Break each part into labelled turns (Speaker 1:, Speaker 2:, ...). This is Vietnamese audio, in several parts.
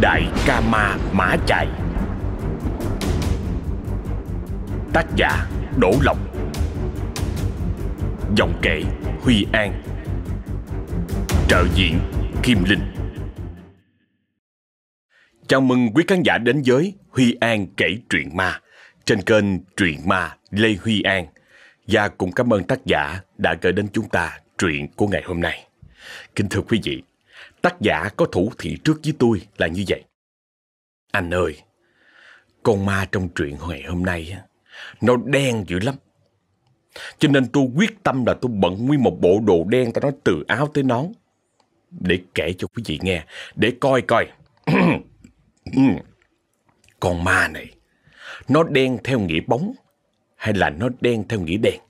Speaker 1: Đại Ca Ma Mã Chạy Tác giả Đỗ Lộc. Giọng kể Huy An. Trợ diễn Kim Linh. Chào mừng quý khán giả đến với Huy An kể truyện ma trên kênh Truyện Ma Lê Huy An. Và cũng cảm ơn tác giả đã gửi đến chúng ta truyện của ngày hôm nay. Kính thưa quý vị, tác giả có thủ thị trước với tôi là như vậy. Anh ơi, con ma trong truyện ngày hôm nay nó đen dữ lắm. Cho nên tôi quyết tâm là tôi bận nguyên một bộ đồ đen ta nói từ áo tới nón. Để kể cho quý vị nghe, để coi coi. Ừ. con ma này, nó đen theo nghĩa bóng hay là nó đen theo nghĩa đen?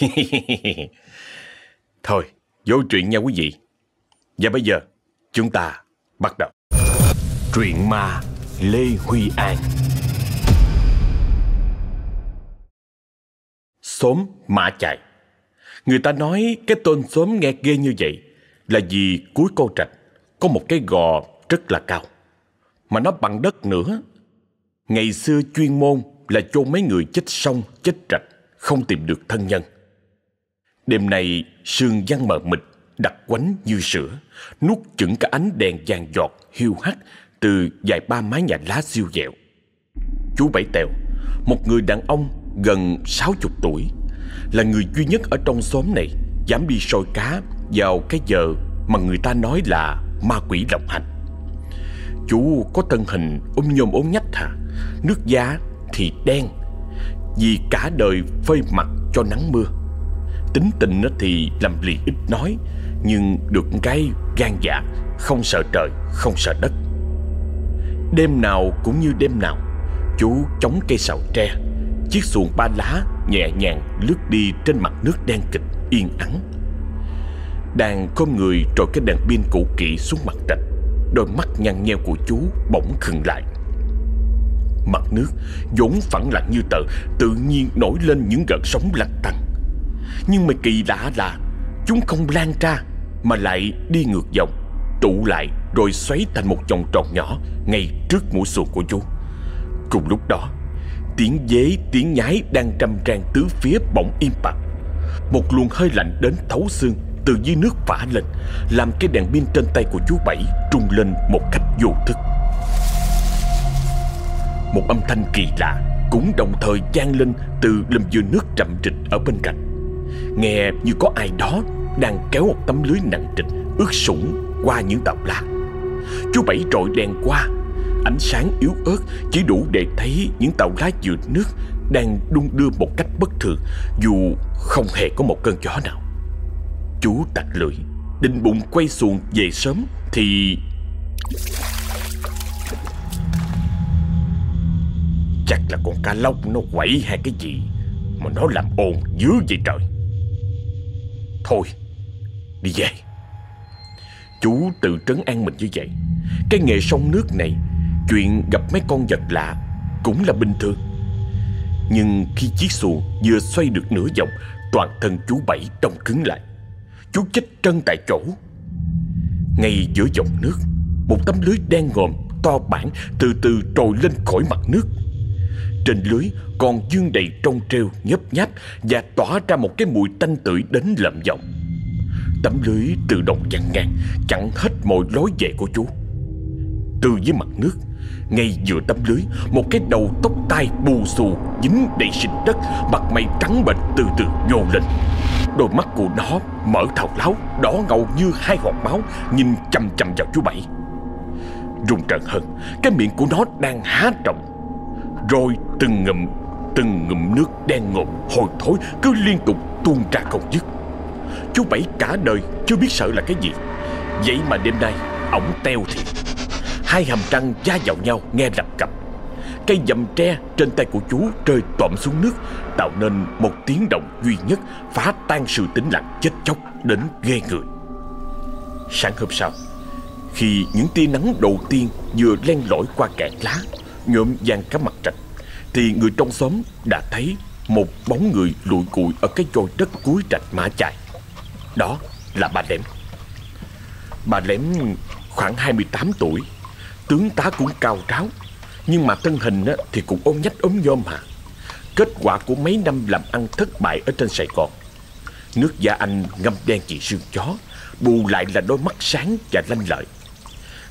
Speaker 1: Thôi, vô chuyện nha quý vị. Và bây giờ, chúng ta bắt đầu. Truyện ma Lê Huy An Xóm Mã Chạy Người ta nói cái tên xóm nghe ghê như vậy là vì cuối câu trạch có một cái gò rất là cao. Mà nó bằng đất nữa. Ngày xưa chuyên môn là chôn mấy người chết sông, chết trạch, không tìm được thân nhân. Đêm nay sương văng mờ mịt, đặc quánh như sữa, nuốt chửng cả ánh đèn vàng giọt hiu hắt từ vài ba mái nhà lá siêu dẹo. Chú Bảy Tèo, một người đàn ông gần 60 tuổi, là người duy nhất ở trong xóm này dám đi soi cá vào cái giờ mà người ta nói là ma quỷ đồng hành. Chú có thân hình ôm nhôm ốm nhách hả? Nước da thì đen vì cả đời phơi mặt cho nắng mưa. Tính tình thì làm lì ít nói nhưng được cái gan dạ, không sợ trời, không sợ đất. Đêm nào cũng như đêm nào, chú chống cây sào tre, chiếc xuồng ba lá nhẹ nhàng lướt đi trên mặt nước đen kịch yên ắng. Đang con người trội cái đèn pin cũ kỹ xuống mặt trạch đôi mắt nhăn nheo của chú bỗng khừng lại. Mặt nước vốn phẳng lặng như tờ Tự nhiên nổi lên những gợn sóng lăn tăng Nhưng mà kỳ lạ là Chúng không lan ra, Mà lại đi ngược dòng, Tụ lại rồi xoáy thành một vòng tròn nhỏ Ngay trước mũi xuồng của chú. Cùng lúc đó, Tiếng dế, tiếng nhái đang trăm trang tứ phía bỗng im bặt. Một luồng hơi lạnh đến thấu xương Từ dưới nước phả lên, Làm cái đèn pin trên tay của chú Bảy Trung lên một cách vô thức. Một âm thanh kỳ lạ cũng đồng thời vang lên từ lùm dừa nước trầm trịch ở bên cạnh. Nghe như có ai đó đang kéo một tấm lưới nặng trịch ướt sũng qua những tàu lá. Chú Bảy trội đèn qua, ánh sáng yếu ớt chỉ đủ để thấy những tàu lá dừa nước đang đung đưa một cách bất thường dù không hề có một cơn gió nào. Chú tạch lưỡi, định bụng quay xuồng về sớm thì Chắc là con cá lóc nó quẩy hay cái gì Mà nó làm ồn dữ vậy trời Thôi Đi về. Chú tự trấn an mình như vậy. Cái nghề sông nước này, Chuyện gặp mấy con vật lạ Cũng là bình thường. Nhưng khi chiếc xuồng vừa xoay được nửa vòng Toàn thân chú Bảy đông cứng lại. Chú chết trân tại chỗ. Ngay giữa dòng nước, Một tấm lưới đen ngòm To bản từ từ trồi lên khỏi mặt nước. Trên lưới còn dương đầy trong treo nhấp nháp Và tỏa ra một cái mùi tanh tưởi đến lợm giọng. Tấm lưới tự động chặn ngang, Chặn hết mọi lối về của chú. Từ dưới mặt nước, Ngay giữa tấm lưới, Một cái đầu tóc tai bù xù Dính đầy sinh đất, Mặt mày trắng bệnh từ từ nhô lên. Đôi mắt của nó mở thọc láo, Đỏ ngầu như hai hột máu, Nhìn chầm chầm vào chú Bảy. Rùng rợn hơn, Cái miệng của nó đang há rộng, rồi từng ngụm Từng ngụm nước đen ngộm Hồi thối cứ liên tục tuôn ra không dứt. Chú Bảy cả đời chưa biết sợ là cái gì. Vậy mà đêm nay, Ổng teo thiệt. Hai hàm răng da vào nhau, nghe lập cập. Cây dầm tre trên tay của chú rơi tọm xuống nước, Tạo nên một tiếng động duy nhất, Phá tan sự tĩnh lặng, chết chóc đến ghê người. Sáng hôm sau, Khi những tia nắng đầu tiên vừa len lỏi qua cạn lá, nhuộm vàng cả mặt trạch, Thì người trong xóm đã thấy Một bóng người lụi cụi Ở cái chồi đất cuối trạch mã chạy đó là bà Lẻm Bà Lẻm khoảng 28 tuổi, Tướng tá cũng cao ráo Nhưng mà thân hình thì cũng ôm nhách, ốm nhôm hả Kết quả của mấy năm làm ăn thất bại ở trên Sài Gòn, Nước da anh ngâm đen chỉ xương chó, Bù lại là đôi mắt sáng và lanh lợi.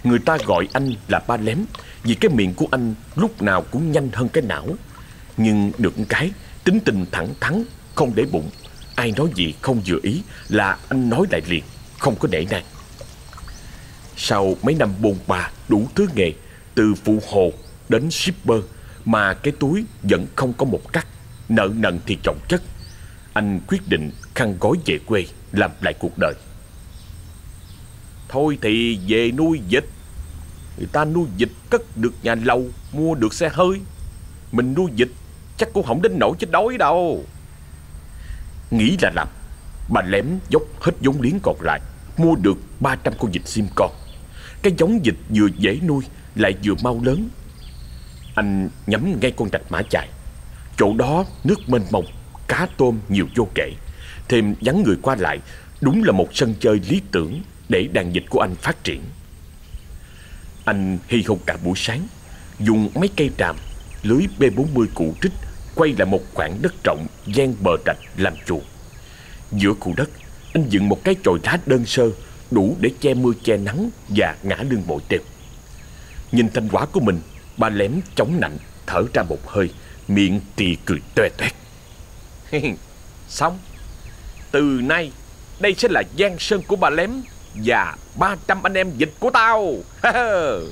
Speaker 1: Người ta gọi anh là ba lém, Vì cái miệng của anh lúc nào cũng nhanh hơn cái não, Nhưng được cái, Tính tình thẳng thắn, Không để bụng. Ai nói gì không vừa ý, Là anh nói lại liền, Không có để nang. Sau mấy năm bồn ba đủ thứ nghề, Từ phụ hồ đến shipper, Mà cái túi vẫn không có một cắt, Nợ nần thì trọng chất. Anh quyết định khăn gói về quê, Làm lại cuộc đời. Thôi thì về nuôi dịch Người ta nuôi dịch cất được nhà lầu, Mua được xe hơi. Mình nuôi dịch chắc cũng không đến nỗi chết đói đâu. Nghĩ là làm. Bà lém dốc hết giống liếng còn lại, Mua được 300 con vịt sim con. Cái giống vịt vừa dễ nuôi, Lại vừa mau lớn. Anh nhắm ngay con rạch mã chạy Chỗ đó nước mênh mông, Cá tôm nhiều vô kể. Thêm vắng người qua lại, Đúng là một sân chơi lý tưởng Để đàn vịt của anh phát triển. Anh hy hục cả buổi sáng, Dùng mấy cây tràm Lưới B40 cụ trích Quay lại một khoảng đất rộng gian bờ rạch làm chuồng. Giữa khu đất, Anh dựng một cái chòi đá đơn sơ Đủ để che mưa che nắng Và ngã lưng bội tiệp. Nhìn thành quả của mình, Ba lém chống nạnh, Thở ra một hơi, Miệng thì cười toe toét. Xong, Từ nay, Đây sẽ là gian sơn của ba lém Và 300 anh em dịch của tao.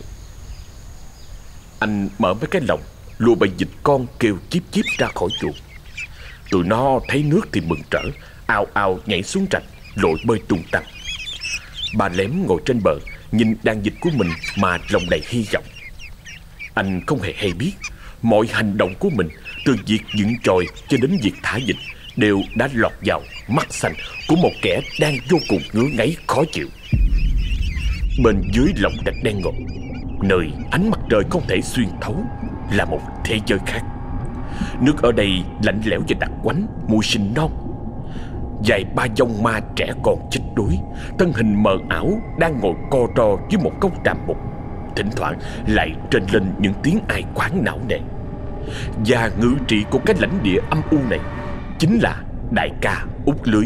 Speaker 1: Anh mở mấy cái lồng Lùa bầy dịch con kêu chíp chíp ra khỏi chuồng. Tụi nó thấy nước thì mừng trở, Ao ao nhảy xuống rạch, Lội bơi tung tăng. Bà lém ngồi trên bờ, Nhìn đàn dịch của mình mà lòng đầy hy vọng. Anh không hề hay biết, Mọi hành động của mình, Từ việc dựng tròi cho đến việc thả dịch, Đều đã lọt vào mắt xanh Của một kẻ đang vô cùng ngứa ngáy, khó chịu. Bên dưới lòng đất đen ngột Nơi ánh mặt trời không thể xuyên thấu là một thế giới khác. Nước ở đây lạnh lẽo và đặc quánh, Mùi sinh non. Dài ba dông ma trẻ con chết đuối, Thân hình mờ ảo Đang ngồi co ro dưới một cốc tràm mục. Thỉnh thoảng lại trên lên những tiếng ai quán não nề. Và ngự trị của cái lãnh địa âm u này Chính là đại ca út lưới.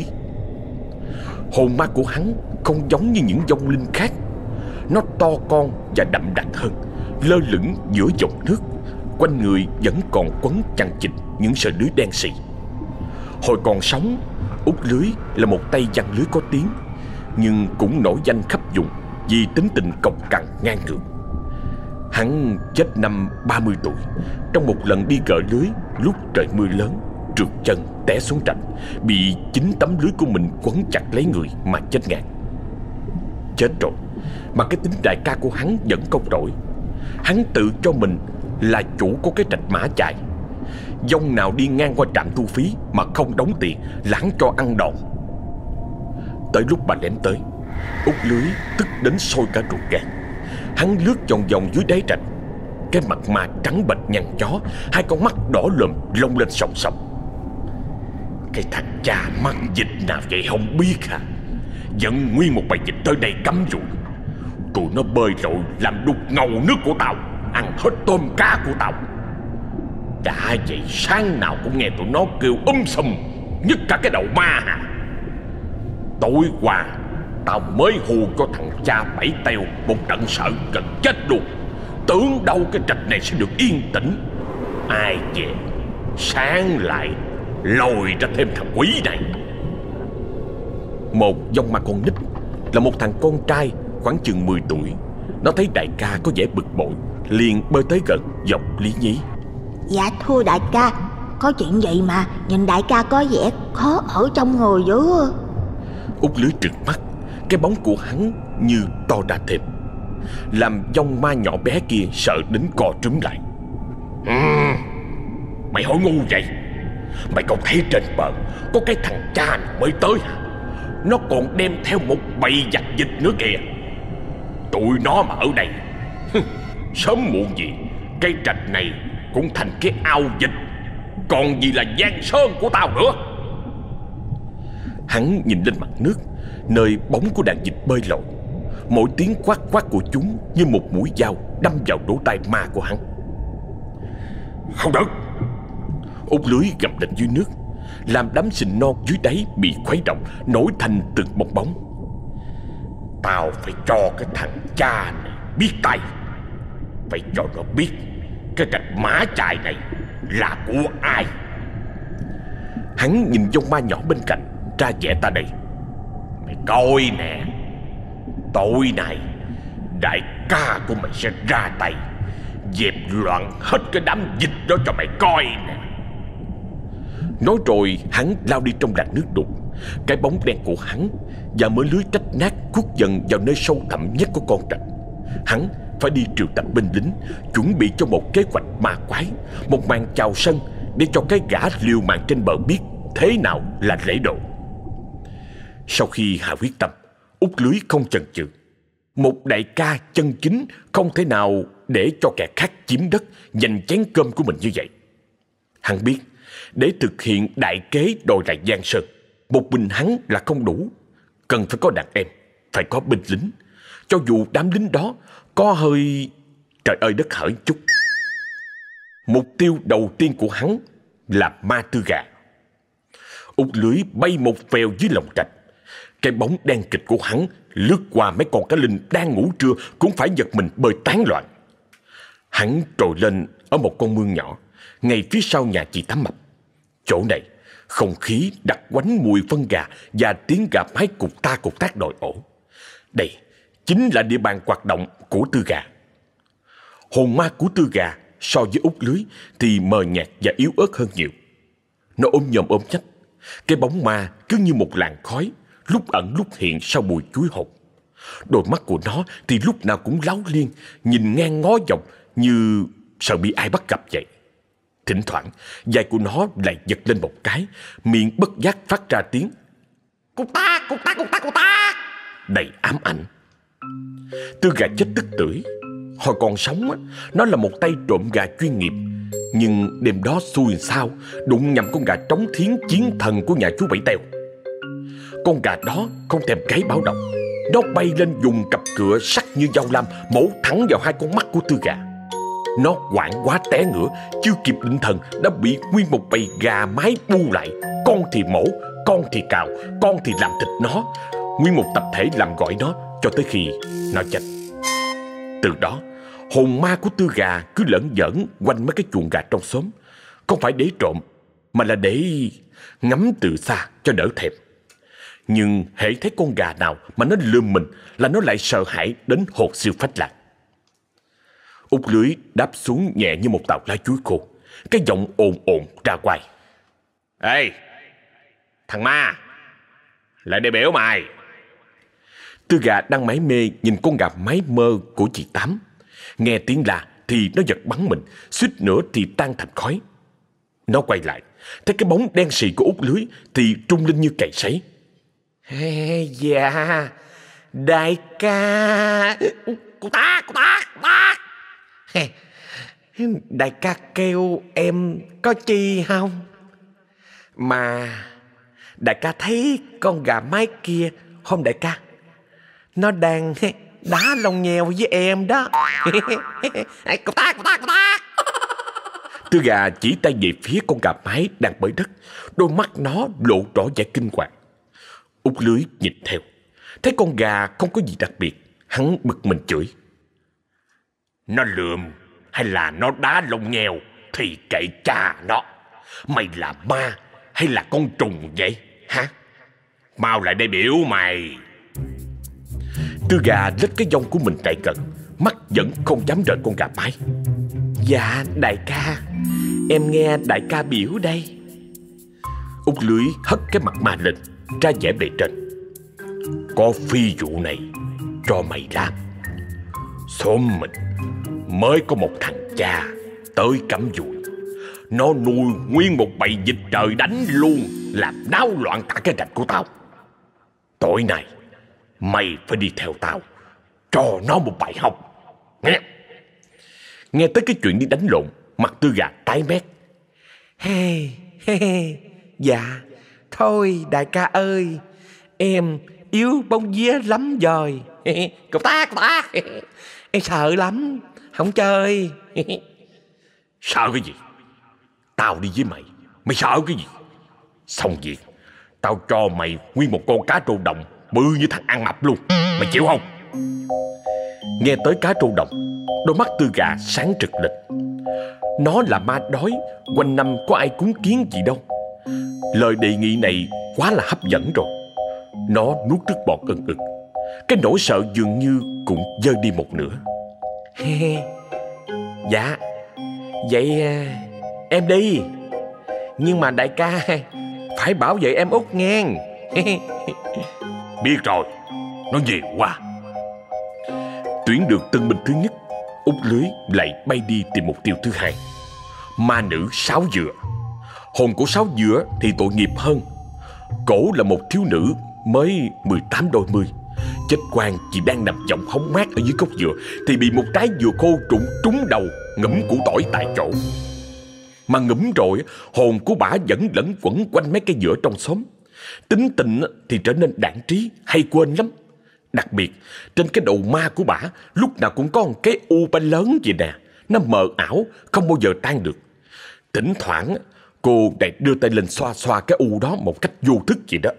Speaker 1: Hồn ma của hắn không giống như những dông linh khác. Nó to con và đậm đặc hơn, Lơ lửng giữa dòng nước. Quanh người vẫn còn quấn chằng chịt những sợi lưới đen xì. Hồi còn sống, Út lưới là một tay giăng lưới có tiếng, Nhưng cũng nổi danh khắp vùng Vì tính tình cộc cằn ngang ngược. Hắn chết năm 30 tuổi, Trong một lần đi gỡ lưới Lúc trời mưa lớn, Trượt chân té xuống rạch, Bị chính tấm lưới của mình quấn chặt lấy người Mà chết ngạt. Chết rồi, Mà cái tính đại ca của hắn vẫn không đổi. Hắn tự cho mình là chủ của cái trạch mã chạy. Dông nào đi ngang qua trạm thu phí Mà không đóng tiền, Lãng cho ăn đòn. Tới lúc bà lén tới, Út lưới tức đến sôi cả ruột gan Hắn lướt vòng vòng dưới đáy trạch. Cái mặt mà trắng bệch nhăn chó, Hai con mắt đỏ lùm lông lên sòng sòng Cái thằng cha mắc dịch nào vậy không biết hả? Dẫn nguyên một bài dịch tới đây cắm dụi Tụi nó bơi lội làm đục ngầu nước của tao. Ăn hết tôm cá của tao. Đã vậy, sáng nào cũng nghe tụi nó kêu um sùm, Nhất cả cái đầu ma hả Tối qua, Tao mới hù cho thằng cha bảy teo Một trận sợ gần chết luôn. Tưởng đâu cái trạch này sẽ được yên tĩnh. Ai về, Sáng lại Lồi ra thêm thằng quý này. Một dòng mặt con nít Là một thằng con trai khoảng chừng 10 tuổi. Nó thấy đại ca có vẻ bực bội. Liền bơi tới gần giọng lý nhí.
Speaker 2: Dạ thưa đại ca Có chuyện gì mà nhìn đại ca có vẻ khó ở trong người dữ.
Speaker 1: Út lưới trừng mắt Cái bóng của hắn như to đà thêm Làm dông ma nhỏ bé kia sợ đến co trúm lại. Ừ, Mày hỏi ngu vậy? Mày còn thấy trên bờ Có cái thằng cha này mới tới hả? Nó còn đem theo một bầy giặc dịch nữa kìa. Tụi nó mà ở đây Sớm muộn gì, Cây trạch này cũng thành cái ao dịch Còn gì là giang sơn của tao nữa? Hắn nhìn lên mặt nước, Nơi bóng của đàn dịch bơi lội. Mỗi tiếng quát quát của chúng như một mũi dao đâm vào lỗ tai ma của hắn. Không được. Út lưới gầm lên dưới nước, Làm đám sình non dưới đáy bị khuấy động, Nổi thành từng bong bóng. Tao phải cho cái thằng cha này biết tay. Phải cho nó biết Cái rạch má chài này là của ai. Hắn nhìn dông ma nhỏ bên cạnh, Ra vẻ ta đây. Mày coi nè Tối nay Đại ca của mày sẽ ra tay, Dẹp loạn hết cái đám dịch đó cho mày coi nè. Nói rồi, hắn lao đi trong làn nước đục. Cái bóng đen của hắn Và mớ lưới trách nát khuất dần vào nơi sâu thẳm nhất của con trạch. Hắn phải đi triệu tập binh lính, Chuẩn bị cho một kế hoạch ma quái, Một màn chào sân Để cho cái gã liều mạng trên bờ biết Thế nào là lễ độ. Sau khi hạ quyết tâm út lưới không chần chừ. Một đại ca chân chính Không thể nào để cho kẻ khác chiếm đất, Giành chén cơm của mình như vậy. Hắn biết, Để thực hiện đại kế đòi lại Giang Sơn, Một mình hắn là không đủ. Cần phải có đàn em, Phải có binh lính. Cho dù đám lính đó có hơi, Trời ơi, đất hỡi chút. Mục tiêu đầu tiên của hắn Là ma tư gà. Út lưới bay một vèo dưới lòng trạch. Cái bóng đen kịch của hắn Lướt qua mấy con cá linh đang ngủ trưa Cũng phải giật mình bơi tán loạn. Hắn trồi lên Ở một con mương nhỏ, Ngay phía sau nhà chị Tám Mập. Chỗ này, không khí đặc quánh mùi phân gà Và tiếng gà mái cục ta cục tác đòi ổ. Đây chính là địa bàn hoạt động của tư gà. Hồn ma của tư gà so với út lưới thì mờ nhạt và yếu ớt hơn nhiều. Nó ôm nhòm ôm nhách, cái bóng ma cứ như một làn khói, lúc ẩn lúc hiện sau bụi chuối hột. Đôi mắt của nó thì lúc nào cũng láo liên, nhìn ngang ngó dọc như sợ bị ai bắt gặp vậy. Thỉnh thoảng, dài của nó lại giật lên một cái, miệng bất giác phát ra tiếng. Cô ta, cô ta, cô ta, cô ta. Đầy ám ảnh. Tư gà chết tức tưởi. Hồi còn sống á, Nó là một tay trộm gà chuyên nghiệp. Nhưng đêm đó xui sao, Đụng nhầm con gà trống thiến chiến thần của nhà chú Bảy tèo. Con gà đó không thèm cái báo động. Nó bay lên dùng cặp cửa sắc như dao lam, Mổ thẳng vào hai con mắt của tư gà. Nó quảng quá té ngửa, Chưa kịp định thần, Đã bị nguyên một bầy gà mái bu lại. Con thì mổ, Con thì cào, Con thì làm thịt nó. Nguyên một tập thể làm gọi nó cho tới khi nó chết. Từ đó, hồn ma của tư gà cứ lẫn dẫn quanh mấy cái chuồng gà trong xóm. Không phải để trộm, mà là để ngắm từ xa cho đỡ thèm. Nhưng hễ thấy con gà nào mà nó lườm mình là nó lại sợ hãi đến hột siêu phách lạc. Út lưới đáp xuống nhẹ như một tàu lá chuối khô. Cái giọng ồn ồn ra quay. Ê! Thằng ma! Lại đây biểu mày! Tư gà đang mải mê nhìn con gà mái mơ của chị Tám. Nghe tiếng la thì nó giật bắn mình, suýt nữa thì tan thành khói. Nó quay lại, thấy cái bóng đen xì của út lưới thì trung linh như cày sấy.
Speaker 3: Hey, dạ, đại ca... Cô ta, cô ta, cô ta. Hey, đại ca kêu em có chi không? Mà đại ca thấy con gà mái kia không đại ca? Nó đang đá lông nheo với em đó. Cô ta, cô ta, cô ta
Speaker 1: Tư gà chỉ tay về phía con gà mái đang bơi đất. Đôi mắt nó lộ rõ vẻ kinh hoàng. Út lưới nhìn theo. Thấy con gà không có gì đặc biệt Hắn bực mình chửi. Nó lượm hay là nó đá lông nheo Thì kệ cha nó. Mày là ma hay là con trùng vậy hả? Mau lại đây biểu mày Tư gà lết cái dông của mình chạy gần Mắt vẫn không dám rời con gà mái.
Speaker 3: Dạ đại ca. Em nghe đại ca biểu đây.
Speaker 1: Út lưới hất cái mặt ma lên, Ra vẻ bề trên. Có phi vụ này, Cho mày làm. Xóm mình Mới có một thằng cha Tới cắm dùi Nó nuôi nguyên một bầy dịch trời đánh luôn, Làm náo loạn cả cái rạch của tao. Tối nay Mày phải đi theo tao. Cho nó một bài học. Nghe. Nghe tới cái chuyện đi đánh lộn Mặt tư gà tái mét.
Speaker 3: Hey, hey, Dạ Thôi đại ca ơi. Em yếu bông vía lắm rồi. Cục tác, cục tác. Em sợ lắm Không chơi.
Speaker 1: Sợ cái gì? Tao đi với mày. Mày sợ cái gì? Xong việc Tao cho mày nguyên một con cá trâu đồng Bự như thằng ăn mập luôn. Mày chịu không? Nghe tới cá trâu đồng, Đôi mắt tư gà sáng trực lịch. Nó là ma đói, Quanh năm có ai cúng kiến gì đâu. Lời đề nghị này quá là hấp dẫn rồi. Nó nuốt nước bọt ừng ực. Cái nỗi sợ dường như cũng dơi đi một nửa.
Speaker 3: Dạ. Vậy à, em đi. Nhưng mà đại ca, Phải bảo vệ em út ngang
Speaker 1: Biết rồi. Nó về quá Tuyển được tân binh thứ nhất Út lưới lại bay đi tìm mục tiêu thứ hai. Ma nữ sáo dừa. Hồn của sáo dừa thì tội nghiệp hơn. Cổ là một thiếu nữ mới 18 đôi mươi. Chết quan chỉ đang nằm giọng hóng mát ở dưới gốc dừa Thì bị một trái dừa khô trụng trúng đầu Ngẫm củ tỏi tại chỗ. Mà ngẫm rồi, Hồn của bà vẫn lẫn quẩn quanh mấy cây dừa trong xóm. Tính tình thì trở nên đảng trí Hay quên lắm. Đặc biệt trên cái đầu ma của bà Lúc nào cũng có một cái u ba lớn vậy nè. Nó mờ ảo Không bao giờ tan được. Thỉnh thoảng cô lại đưa tay lên xoa xoa cái u đó Một cách vô thức vậy đó.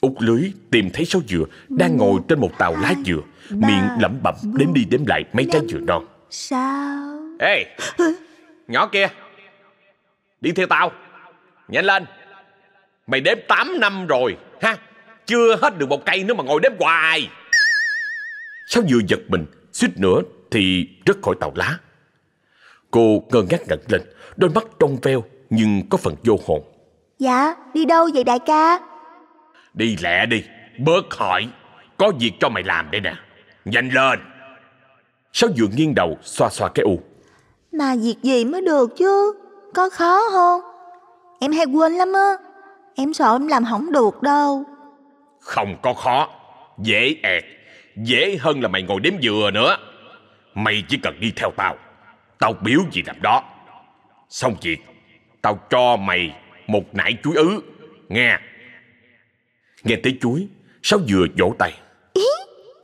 Speaker 1: Út lưới tìm thấy sáu dừa Đang ngồi trên một tàu lá dừa Miệng lẩm bẩm đếm đi đếm lại mấy trái dừa non
Speaker 2: Sao?
Speaker 3: Ê Nhỏ kia Đi theo tao Nhanh lên Mày đếm 8 năm rồi ha? Chưa hết được một cây nữa mà ngồi đếm hoài.
Speaker 1: Sáu dừa giật mình Suýt nữa thì rớt khỏi tàu lá. Cô ngơ ngác ngẩng lên Đôi mắt trong veo Nhưng có phần vô hồn.
Speaker 2: Dạ đi đâu vậy đại ca?
Speaker 1: Đi lẹ đi Bớt hỏi Có việc cho mày làm đây nè. Nhanh lên. Sáu dừa nghiêng đầu xoa xoa cái u?
Speaker 2: Mà việc gì mới được chứ? Có khó không? Em hay quên lắm á Em sợ em làm không được đâu.
Speaker 1: Không có khó. Dễ ẹt. Dễ hơn là mày ngồi đếm dừa nữa. Mày chỉ cần đi theo tao. Tao biểu gì làm đó. Xong việc Tao cho mày một nải chuối ứ. Nghe. Nghe tới chuối Sáu dừa vỗ tay.
Speaker 2: Ý?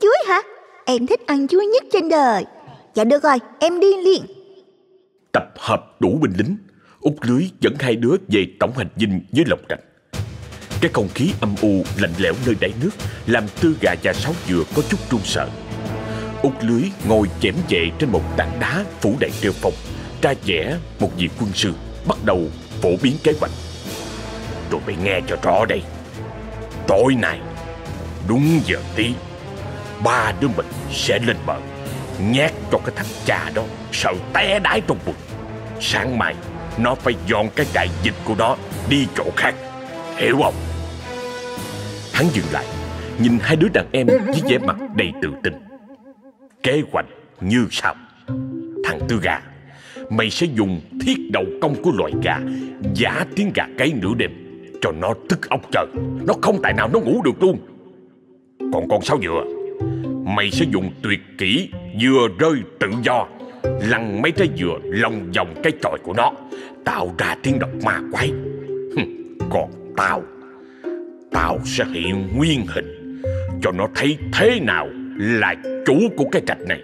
Speaker 2: Chuối hả? Em thích ăn chuối nhất trên đời. Dạ được rồi em đi liền.
Speaker 1: Tập hợp đủ binh lính Út lưới dẫn hai đứa về tổng hành dinh với lộc trạch cái không khí âm u, lạnh lẽo nơi đáy nước, Làm tư gà và sáu dừa có chút run sợ. Út lưới ngồi chém chệ trên một tảng đá phủ đầy rêu phong Tra vẽ một vị quân sư, Bắt đầu phổ biến kế hoạch. Rồi mày nghe cho rõ đây. Tối nay, Đúng giờ tí, Ba đứa mình sẽ lên bờ Nhát cho cái thằng cha đó Sợ té đái trong bụng Sáng mai, Nó phải dọn cái trại dịch của nó Đi chỗ khác, Hiểu không? Hắn dừng lại, Nhìn hai đứa đàn em với vẻ mặt đầy tự tin. Kế hoạch như sau. Thằng Tư Gà, Mày sẽ dùng thiết đầu công của loài gà Giả tiếng gà cấy nửa đêm Cho nó tức ốc trời. Nó không tài nào nó ngủ được luôn. Còn con sáo dừa, Mày sẽ dùng tuyệt kỹ Dừa rơi tự do, Lăn mấy trái dừa lòng vòng cái chòi của nó, Tạo ra tiếng độc ma quái. Còn tao. Tao sẽ hiện nguyên hình, Cho nó thấy thế nào Là chủ của cái trạch này.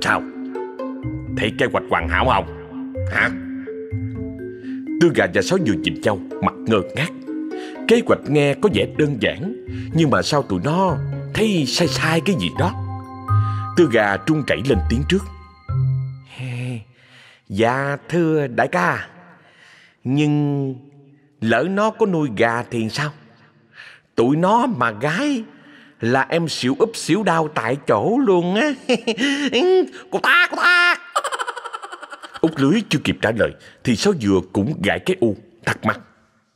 Speaker 1: Sao? Thấy kế hoạch hoàn hảo không? Hả? Tư gà và sáu vừa nhìn nhau, Mặt ngơ ngác. Kế hoạch nghe có vẻ đơn giản, Nhưng mà sao tụi nó Thấy sai sai cái gì đó? Tư gà trung chảy lên tiếng trước.
Speaker 3: Dạ thưa đại ca. Nhưng Lỡ nó có nuôi gà thì sao? Tụi nó mà gái Là em xỉu úp xỉu đau tại chỗ luôn á. Cô ta cô ta
Speaker 1: Út lưới chưa kịp trả lời Thì sáu dừa cũng gãi cái u Thắc mắc.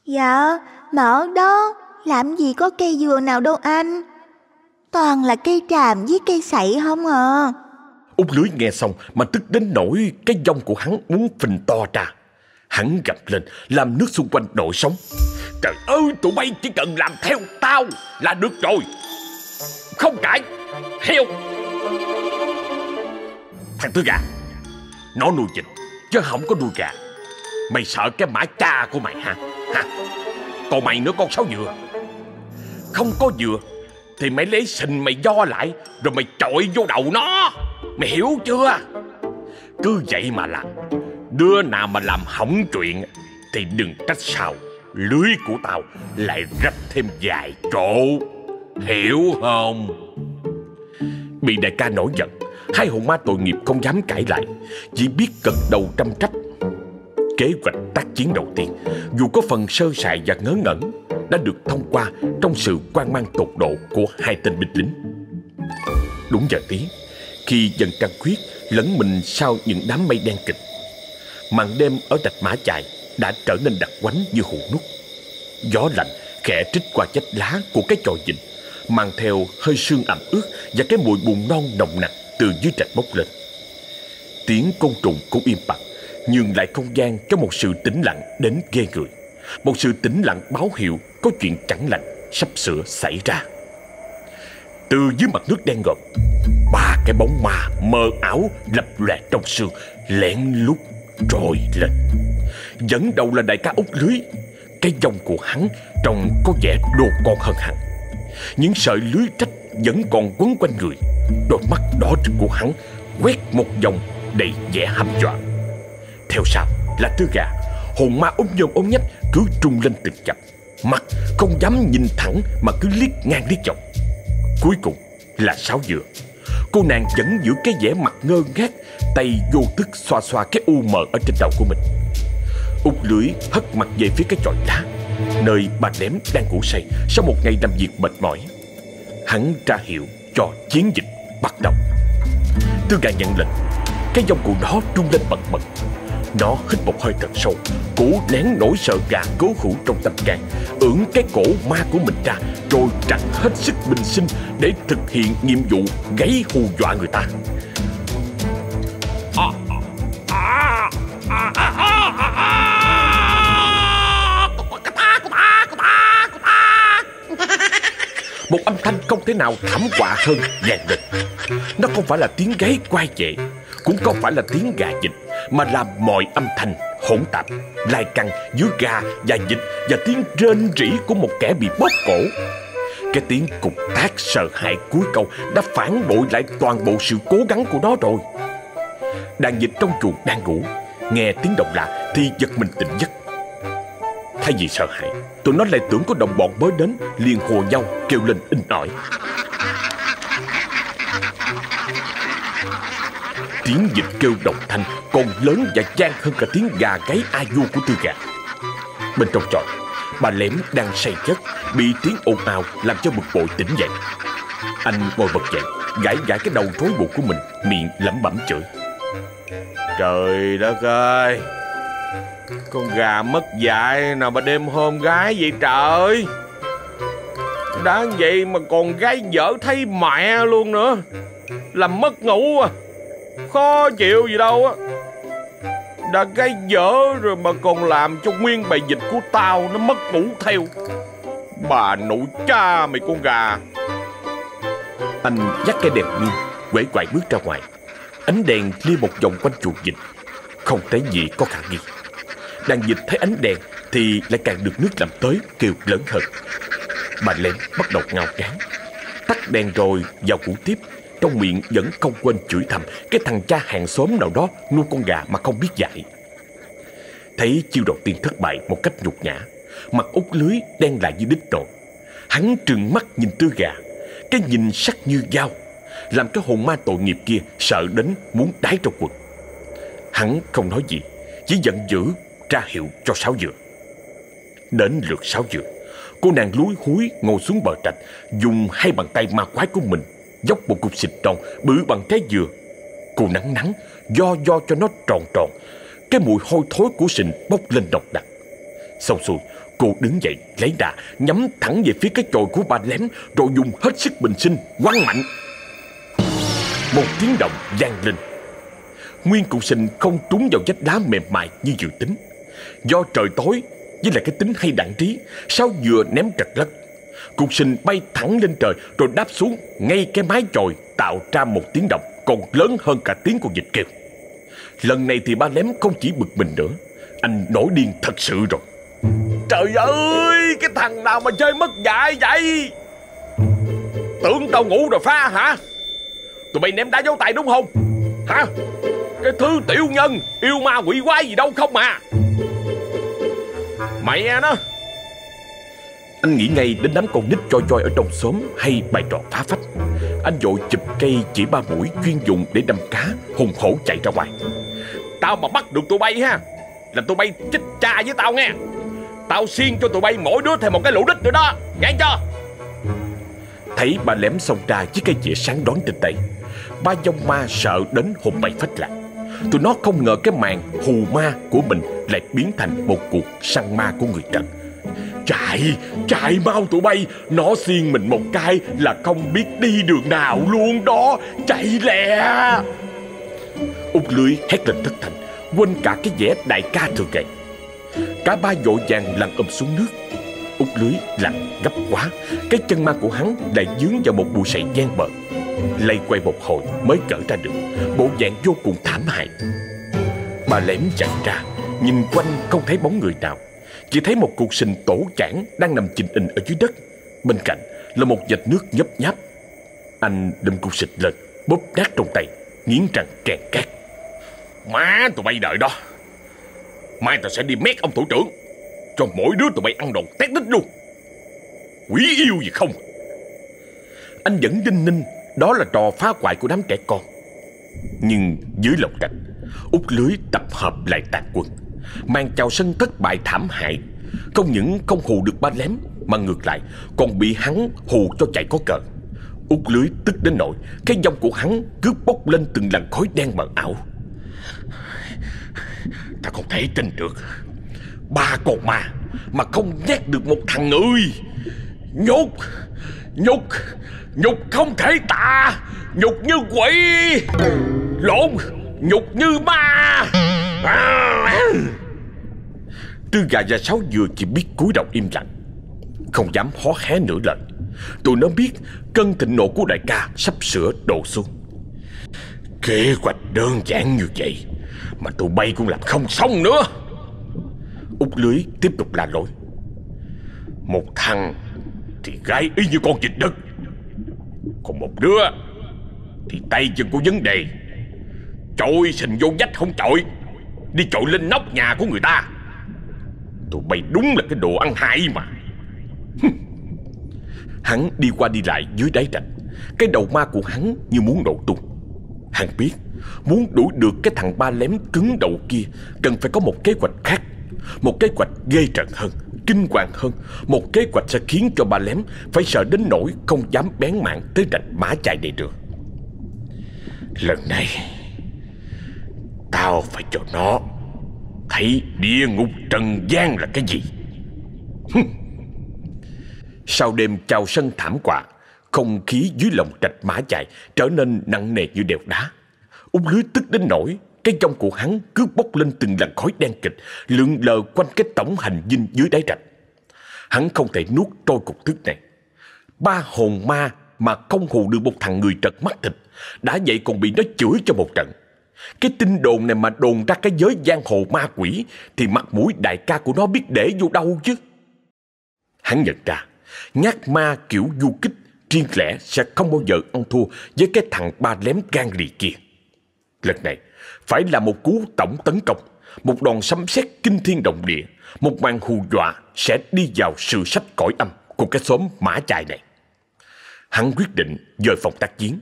Speaker 2: Dạ mà ở đó Làm gì có cây dừa nào đâu anh. Toàn là cây tràm với cây sậy không à.
Speaker 1: Út lưới nghe xong mà tức đến nỗi cái dông của hắn muốn phình to ra. Hắn gập lên, làm nước xung quanh nổi sóng. Trời ơi, tụi bay chỉ cần làm theo tao là được rồi. Không cãi. Heo. Thằng Tư Gà. Nó nuôi vịt, chứ không có nuôi gà. Mày sợ cái mã cha của mày hả? Hả? Còn mày nữa, con sáu dừa. Không có dừa, Thì mày lấy sình mày do lại, Rồi mày chọi vô đầu nó Mày hiểu chưa Cứ vậy mà làm Đứa nào mà làm hỏng chuyện Thì đừng trách sao. Lưới của tao lại rách thêm vài chỗ. Hiểu không? Bị đại ca nổi giận, Hai hồn ma tội nghiệp không dám cãi lại. Chỉ biết gật đầu trăm trách. Kế hoạch tác chiến đầu tiên, Dù có phần sơ sài và ngớ ngẩn, Đã được thông qua trong sự quan mang tột độ Của hai tên binh lính. Đúng giờ tí, Khi dần trăng khuyết lẫn mình sau những đám mây đen kịch Màn đêm ở đạch mã chài Đã trở nên đặc quánh như hồ nút. Gió lạnh khẽ trích qua chách lá của cái chòi dình, Mang theo hơi sương ẩm ướt Và cái mùi bùn non nồng nặc từ dưới trạch bốc lên. Tiếng côn trùng cũng im bặt, Nhưng lại không gian cho một sự tĩnh lặng đến ghê người. Một sự tĩnh lặng báo hiệu Có chuyện chẳng lành sắp sửa xảy ra. Từ dưới mặt nước đen ngòm, Ba cái bóng ma mờ ảo lập lòe trong sương, Lén lút trồi lên. Dẫn đầu là đại ca út lưới. Cái dòng của hắn trông có vẻ đồ con hơn hẳn. Những sợi lưới trách vẫn còn quấn quanh người. Đôi mắt đỏ rực của hắn Quét một vòng đầy vẻ hăm dọa. Theo sau là tư gà. Hồn ma ốm nhôm ốm nhách Cứ trung lên từng chập. Mặt không dám nhìn thẳng Mà cứ liếc ngang liếc dọc. Cuối cùng là sáu dừa. Cô nàng vẫn giữ cái vẻ mặt ngơ ngác Tay vô thức xoa xoa cái u mờ ở trên đầu của mình. Út lưỡi hất mặt về phía cái chòi đá, Nơi bà đếm đang ngủ say. Sau một ngày làm việc mệt mỏi Hắn ra hiệu cho chiến dịch bắt đầu. Tư gà nhận lệnh Cái dòng cụ đó trung lên bật bật. Nó hít một hơi thật sâu Cố nén nỗi sợ gà cố hữu trong tâm can. Ưỡn cái cổ ma của mình ra Rồi trặn hết sức bình sinh Để thực hiện nhiệm vụ gáy hù dọa người ta. Một âm thanh không thể nào thảm họa hơn vang lên Nó không phải là tiếng gáy quay về Cũng không phải là tiếng gà dịch mà làm mọi âm thanh hỗn tạp, Lai căng giữa gà và dịch Và tiếng rên rỉ của một kẻ bị bóp cổ. Cái tiếng cục tác sợ hãi cuối câu Đã phản bội lại toàn bộ sự cố gắng của nó rồi. Đàn dịch trong chuồng đang ngủ, Nghe tiếng động lạ thì giật mình tỉnh giấc. Thay vì sợ hãi, Tụi nó lại tưởng có đồng bọn mới đến, liền hồ nhau kêu lên in ỏi. Tiếng dịch kêu đồng thanh, Còn lớn và gian hơn cả tiếng gà gáy a du của tư gà. Bên trong tròi, Bà lém đang say giấc, Bị tiếng ồn ào làm cho bực bội tỉnh dậy. Anh ngồi bật dậy, Gãi gãi cái đầu rối bụng của mình, Miệng lẩm bẩm chửi. Trời đất ơi, Con gà mất dạy, nào mà đêm hôm gái vậy trời? Đã vậy mà còn gái dở thấy mẹ luôn nữa, Làm mất ngủ à. Khó chịu gì đâu á. Đã gây dở rồi mà còn làm cho nguyên bài dịch của tao nó mất ngủ theo. Bà nội cha mày con gà. Anh dắt cái đèn pin, Quể quại bước ra ngoài. Ánh đèn lia một vòng quanh chuột dịch Không thấy gì có khả nghi. Đàn dịch thấy ánh đèn Thì lại càng được nước làm tới, kêu lớn hơn. Bà Lem bắt đầu ngào ngán. Tắt đèn rồi vào ngủ tiếp. Trong miệng vẫn không quên chửi thầm, Cái thằng cha hàng xóm nào đó Nuôi con gà mà không biết dạy. Thấy chiêu đầu tiên thất bại một cách nhục nhã, Mặt út lưới đen lại như đít nồi Hắn trừng mắt nhìn tư gà, Cái nhìn sắc như dao, Làm cái hồn ma tội nghiệp kia Sợ đến muốn đái trong quần. Hắn không nói gì, Chỉ giận dữ ra hiệu cho Sáu Dừa Đến lượt Sáu Dừa Cô nàng lúi húi ngồi xuống bờ trạch, Dùng hai bàn tay ma quái của mình Dốc một cục xịt tròn bự bằng trái dừa. Cô nắng nắng, Do do cho nó tròn tròn. Cái mùi hôi thối của sình bốc lên độc đặc. Xong xuôi, Cô đứng dậy, lấy đà, Nhắm thẳng về phía cái chồi của bà lém Rồi dùng hết sức bình sinh, quăng mạnh. Một tiếng động vang lên. Nguyên cục sình không trúng vào vách đá mềm mại như dự tính. Do trời tối, với lại cái tính hay đặng trí, Sao vừa ném trật lất? Cục sình bay thẳng lên trời Rồi đáp xuống, ngay cái mái chòi Tạo ra một tiếng động còn lớn hơn cả tiếng của dịch kêu Lần này thì ba lém không chỉ bực mình nữa, Anh nổi điên thật sự rồi. Trời ơi, Cái thằng nào mà chơi mất dạy vậy?
Speaker 3: Tưởng tao ngủ rồi pha hả? Tụi bay ném đá dấu tay đúng không? Hả? Cái thứ tiểu nhân, Yêu ma quỷ quái gì đâu không mà Mẹ nó.
Speaker 1: Anh nghĩ ngay đến đám con nít choi choi ở trong xóm hay bài trò phá phách. Anh vội chụp cây chỉ ba mũi chuyên dùng để đâm cá, hùng hổ chạy ra ngoài.
Speaker 3: Tao mà bắt được tụi bay ha Là tụi bay chích cha với tao nghe Tao xiên cho tụi bay mỗi đứa thêm một cái lũ đít nữa đó Nghe chưa
Speaker 1: Thấy bà lém xông ra với cây chĩa sáng đón trên tay. Ba dông ma sợ đến hồn bay phách lạc. Tụi nó không ngờ cái màn hù ma của mình lại biến thành một cuộc săn ma của người Trần. Chạy, chạy mau tụi bay. Nó xiên mình một cái là không biết đi đường nào luôn đó. Chạy lẹ. Út lưới hét lên thất thành Quên cả cái vẻ đại ca thường ngày. Cả ba vội vàng lăn ầm xuống nước. Út lưới lặn gấp quá. Cái chân ma của hắn lại dướng vào một bụi sậy gian bờ. Lây quay một hồi mới cỡ ra được. Bộ dạng vô cùng thảm hại. Bà lẻm chạy ra Nhìn quanh không thấy bóng người nào. Chỉ thấy một cuộc sình tổ chản Đang nằm chìm ình ở dưới đất. Bên cạnh là một vệt nước nhấp nháp. Anh đâm cục xịt lên, Bóp nát trong tay, Nghiến răng kèn cát
Speaker 3: Má tụi bay đợi đó. Mai tao sẽ đi mét ông thủ trưởng, Cho mỗi đứa tụi bay ăn đòn tét đít luôn. Quỷ yêu gì không?
Speaker 1: Anh vẫn đinh ninh, Đó là trò phá hoại của đám trẻ con. Nhưng dưới lòng gạch Út lưới tập hợp lại tàn quân. Mang chào sân thất bại thảm hại. Không những không hù được ba lém, Mà ngược lại, còn bị hắn hù cho chạy có cờ. Út lưới tức đến nỗi, Cái dòng của hắn cứ bốc lên từng làn khói đen mờ ảo.
Speaker 3: Ta không thể tin được. Ba con ma Mà không nhét được một thằng ơi Nhục Nhục Nhục không thể tả. Nhục như quỷ. Lộn Nhục như ma.
Speaker 1: Tư gà và sáu vừa chỉ biết cúi đầu im lặng. Không dám hó hé nửa lời. Tụi nó biết cơn thịnh nộ của đại ca sắp sửa đổ xuống.
Speaker 3: Kế hoạch đơn giản như vậy, Mà tụi bay cũng làm không xong nữa.
Speaker 1: Út lưới tiếp tục la lối.
Speaker 3: Một thằng Thì gái y như con vịt đất. Còn một đứa Thì tay chân có vấn đề. Trội sình vô dách không trội Đi trội lên nóc nhà của người ta. Tụi bay đúng là cái đồ ăn hại mà.
Speaker 1: Hắn đi qua đi lại dưới đáy rạch. Cái đầu ma của hắn như muốn nổ tung. Hắn biết, Muốn đuổi được cái thằng ba lém cứng đầu kia, Cần phải có một kế hoạch khác. Một kế hoạch ghê trận hơn, Kinh hoàng hơn. Một kế hoạch sẽ khiến cho ba lém Phải sợ đến nỗi không dám bén mạng Tới rạch mã chạy để được
Speaker 3: Lần này Tao phải cho nó. Thấy địa ngục trần gian là cái gì?
Speaker 1: Sau đêm chào sân thảm quả Không khí dưới lòng trạch mã chạy Trở nên nặng nề như đèo đá. Úng lưới tức đến nổi, Cái trong của hắn cứ bốc lên từng làn khói đen kịch Lượn lờ quanh cái tổng hành dinh dưới đáy rạch. Hắn không thể nuốt trôi cục tức này. Ba hồn ma mà không hù được một thằng người trật mắt thịt Đã vậy còn bị nó chửi cho một trận. Cái tin đồn này mà đồn ra cái giới giang hồ ma quỷ, Thì mặt mũi đại ca của nó biết để vô đâu chứ. Hắn nhận ra, Nhát ma kiểu du kích Riêng lẻ sẽ không bao giờ ăn thua Với cái thằng ba lém gan lì kia. Lần này, phải là một cú tổng tấn công, Một đòn sấm sét kinh thiên động địa, Một màn hù dọa sẽ đi vào sự sách cõi âm Của cái xóm mã chài này. Hắn quyết định dời phòng tác chiến.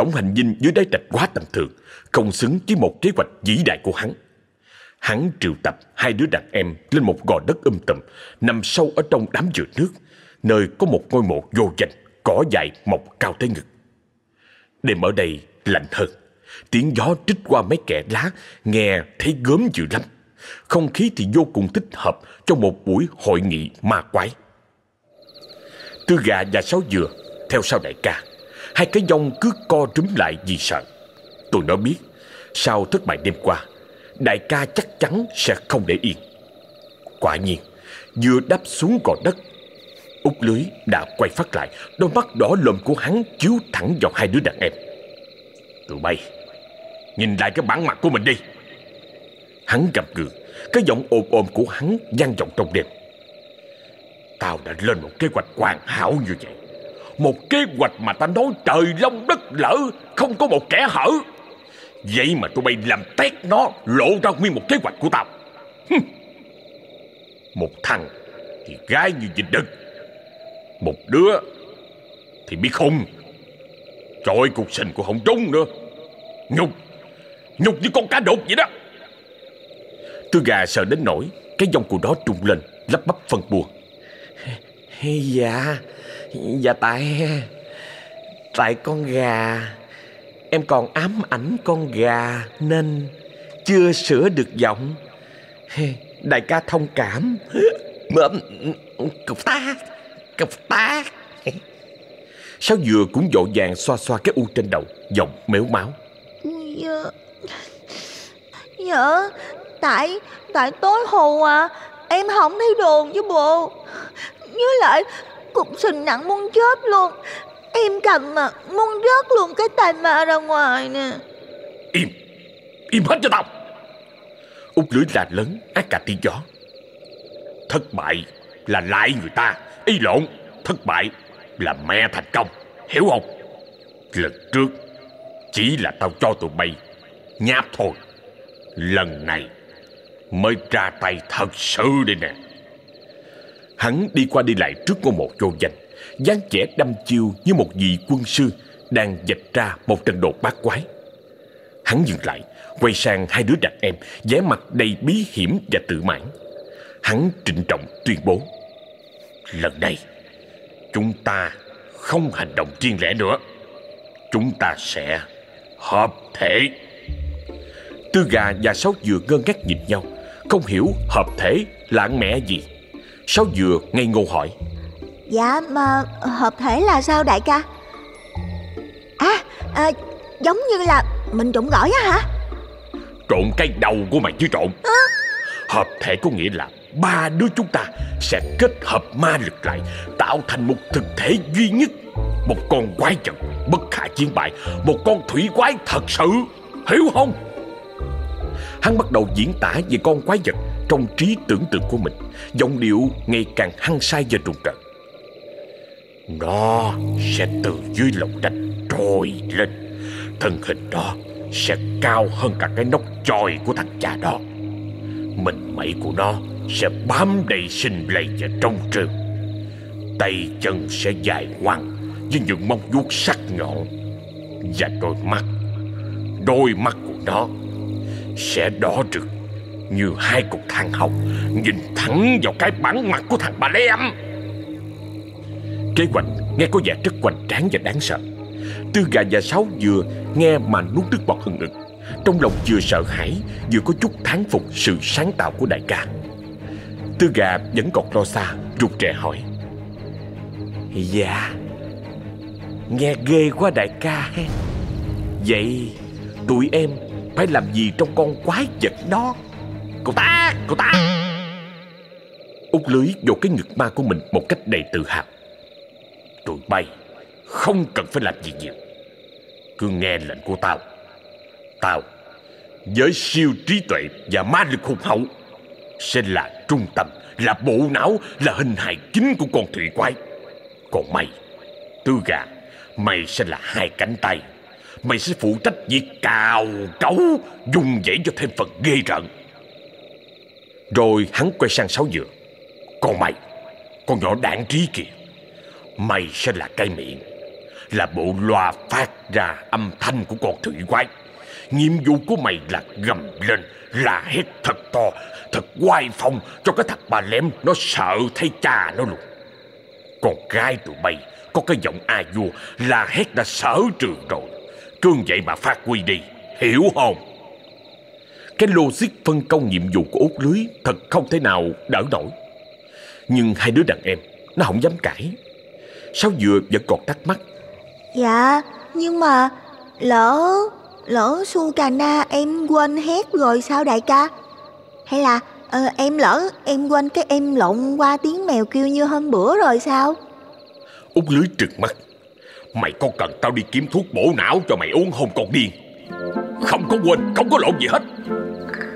Speaker 1: Tổng hành dinh dưới đáy trạch quá tầm thường, Không xứng với một kế hoạch vĩ đại của hắn. Hắn triệu tập hai đứa đàn em lên một gò đất um âm tầm Nằm sâu ở trong đám dừa nước, Nơi có một ngôi mộ vô danh, Cỏ dại mọc cao tới ngực. Đêm ở đây lạnh hơn, Tiếng gió trích qua mấy kẽ lá, Nghe thấy gớm dữ lắm. Không khí thì vô cùng thích hợp Cho một buổi hội nghị ma quái. Tư gà và sáu dừa, Theo sau đại ca. Hai cái dông cứ co trúm lại vì sợ. Tôi nói biết Sau thất bại đêm qua Đại ca chắc chắn sẽ không để yên. Quả nhiên Vừa đáp xuống gò đất Út lưới đã quay phát lại Đôi mắt đỏ lồm của hắn chiếu thẳng vào hai đứa đàn em. Tụi bay Nhìn lại cái bản mặt của mình đi. Hắn gặp gừ, Cái giọng ồm ồm của hắn vang vọng trong đêm. Tao đã lên một kế hoạch hoàn hảo như vậy. Một kế hoạch mà ta nói trời long đất lỡ Không có một kẻ hở. Vậy mà tụi bay làm tét nó, Lộ ra nguyên một kế hoạch của tao. Một thằng Thì gái như dịch đực. Một đứa Thì biết không Trời, cuộc sình của không trúng nữa. Nhục Nhục như con cá đột vậy đó. Tư gà sợ đến nỗi, Cái dòng của đó trùng lên, Lắp bắp phân bùa
Speaker 3: Dạ. Dạ tại Tại con gà, Em còn ám ảnh con gà Nên chưa sửa được giọng. Đại ca thông cảm. Cục tác Cục tác
Speaker 1: Sáu dừa cũng dội vàng xoa xoa cái u trên đầu, Giọng méo máu.
Speaker 2: Dạ Dạ Tại Tại tối hồ à Em không thấy đường chứ bộ. Với lại Cục sình nặng muốn chết luôn. Em cầm mà, muốn rớt luôn cái tay ma ra ngoài nè.
Speaker 1: Im Im hết cho tao. Út lưỡi là lớn, ác cả tiếng gió. Thất bại là lại người ta. Y lộn, Thất bại là mẹ thành công. Hiểu không? Lần trước Chỉ là tao cho tụi bay Nháp thôi. Lần này Mới ra tay thật sự đây nè. Hắn đi qua đi lại trước ngôi mộ vô danh, dáng vẻ đâm chiêu như một vị quân sư Đang dạch ra một trận đột bát quái. Hắn dừng lại, Quay sang hai đứa đàn em, vẻ mặt đầy bí hiểm và tự mãn. Hắn trịnh trọng tuyên bố, Lần này, Chúng ta không hành động riêng lẻ nữa. Chúng ta sẽ hợp thể. Tư gà và sáu dừa ngơ ngác nhìn nhau, Không hiểu hợp thể là mẹ gì. Sáu dừa ngây ngô hỏi?
Speaker 2: Dạ mà hợp thể là sao đại ca? À, à giống như là mình trộn gỏi á hả?
Speaker 1: Trộn cái đầu của mày chứ trộn à? Hợp thể có nghĩa là ba đứa chúng ta sẽ kết hợp ma lực lại Tạo thành một thực thể duy nhất. Một con quái vật bất khả chiến bại Một con thủy quái thật sự Hiểu không? Hắn bắt đầu diễn tả về con quái vật trong trí tưởng tượng của mình. Giọng điệu ngày càng hăng say và trùng trợn. Nó sẽ từ dưới lòng đất trồi lên. Thân hình đó sẽ cao hơn cả cái nóc chòi của thằng cha đó. Mình mẩy của nó sẽ bám đầy sinh lầy vào trong trường. Tay chân sẽ dài ngoằng Với những móng vuốt sắc nhọn. Và đôi mắt Đôi mắt của nó Sẽ đỏ rực. Như hai cục than hồng, Nhìn thẳng vào cái bản mặt của thằng bà Lem. Kế hoạch nghe có vẻ rất hoành tráng và đáng sợ. Tư gà và sáu vừa nghe mà nuốt nước bọt hừng ngực Trong lòng vừa sợ hãi, Vừa có chút thán phục sự sáng tạo của đại ca. Tư gà vẫn còn lo xa, Rụt rè hỏi.
Speaker 3: Dạ Nghe ghê quá đại ca Vậy tụi em phải làm gì trong con quái vật đó?
Speaker 1: Cô ta, cô ta. Út lưới vô cái ngực ma của mình một cách đầy tự hào. Tụi bay không cần phải làm gì nhiều. Cứ nghe lệnh của tao. Tao Với siêu trí tuệ và ma lực hùng hậu Sẽ là trung tâm Là bộ não Là hình hài chính của con thủy quái. Còn mày Tư gà Mày sẽ là hai cánh tay. Mày sẽ phụ trách việc cào cấu Dùng dãy cho thêm phần ghê rợn. Rồi hắn quay sang sáu dừa. Còn mày, Con nhỏ đảng trí kìa. Mày sẽ là cái miệng, Là bộ loa phát ra âm thanh của con thủy quái. Nhiệm vụ của mày là gầm lên Là hét thật to, Thật quai phong Cho cái thằng bà lém Nó sợ thấy cha nó luôn. Con gái tụi bay, Có cái giọng a vua Là hét đã sở trường rồi. Cương vậy mà phát quy đi, Hiểu không? Cái logic phân công nhiệm vụ của út lưới Thật không thể nào đỡ nổi. Nhưng hai đứa đàn em Nó không dám cãi. Sáu dừa vẫn còn thắc mắc?
Speaker 2: Dạ Nhưng mà Lỡ Lỡ su cà na em quên hét rồi sao đại ca? Hay là ờ, Em lỡ em quên cái em lộn qua tiếng mèo kêu như hôm bữa rồi sao?
Speaker 1: Út lưới trừng mắt. Mày có cần tao đi kiếm thuốc bổ não cho mày uống không còn điên không có quên, Không có lộn gì hết.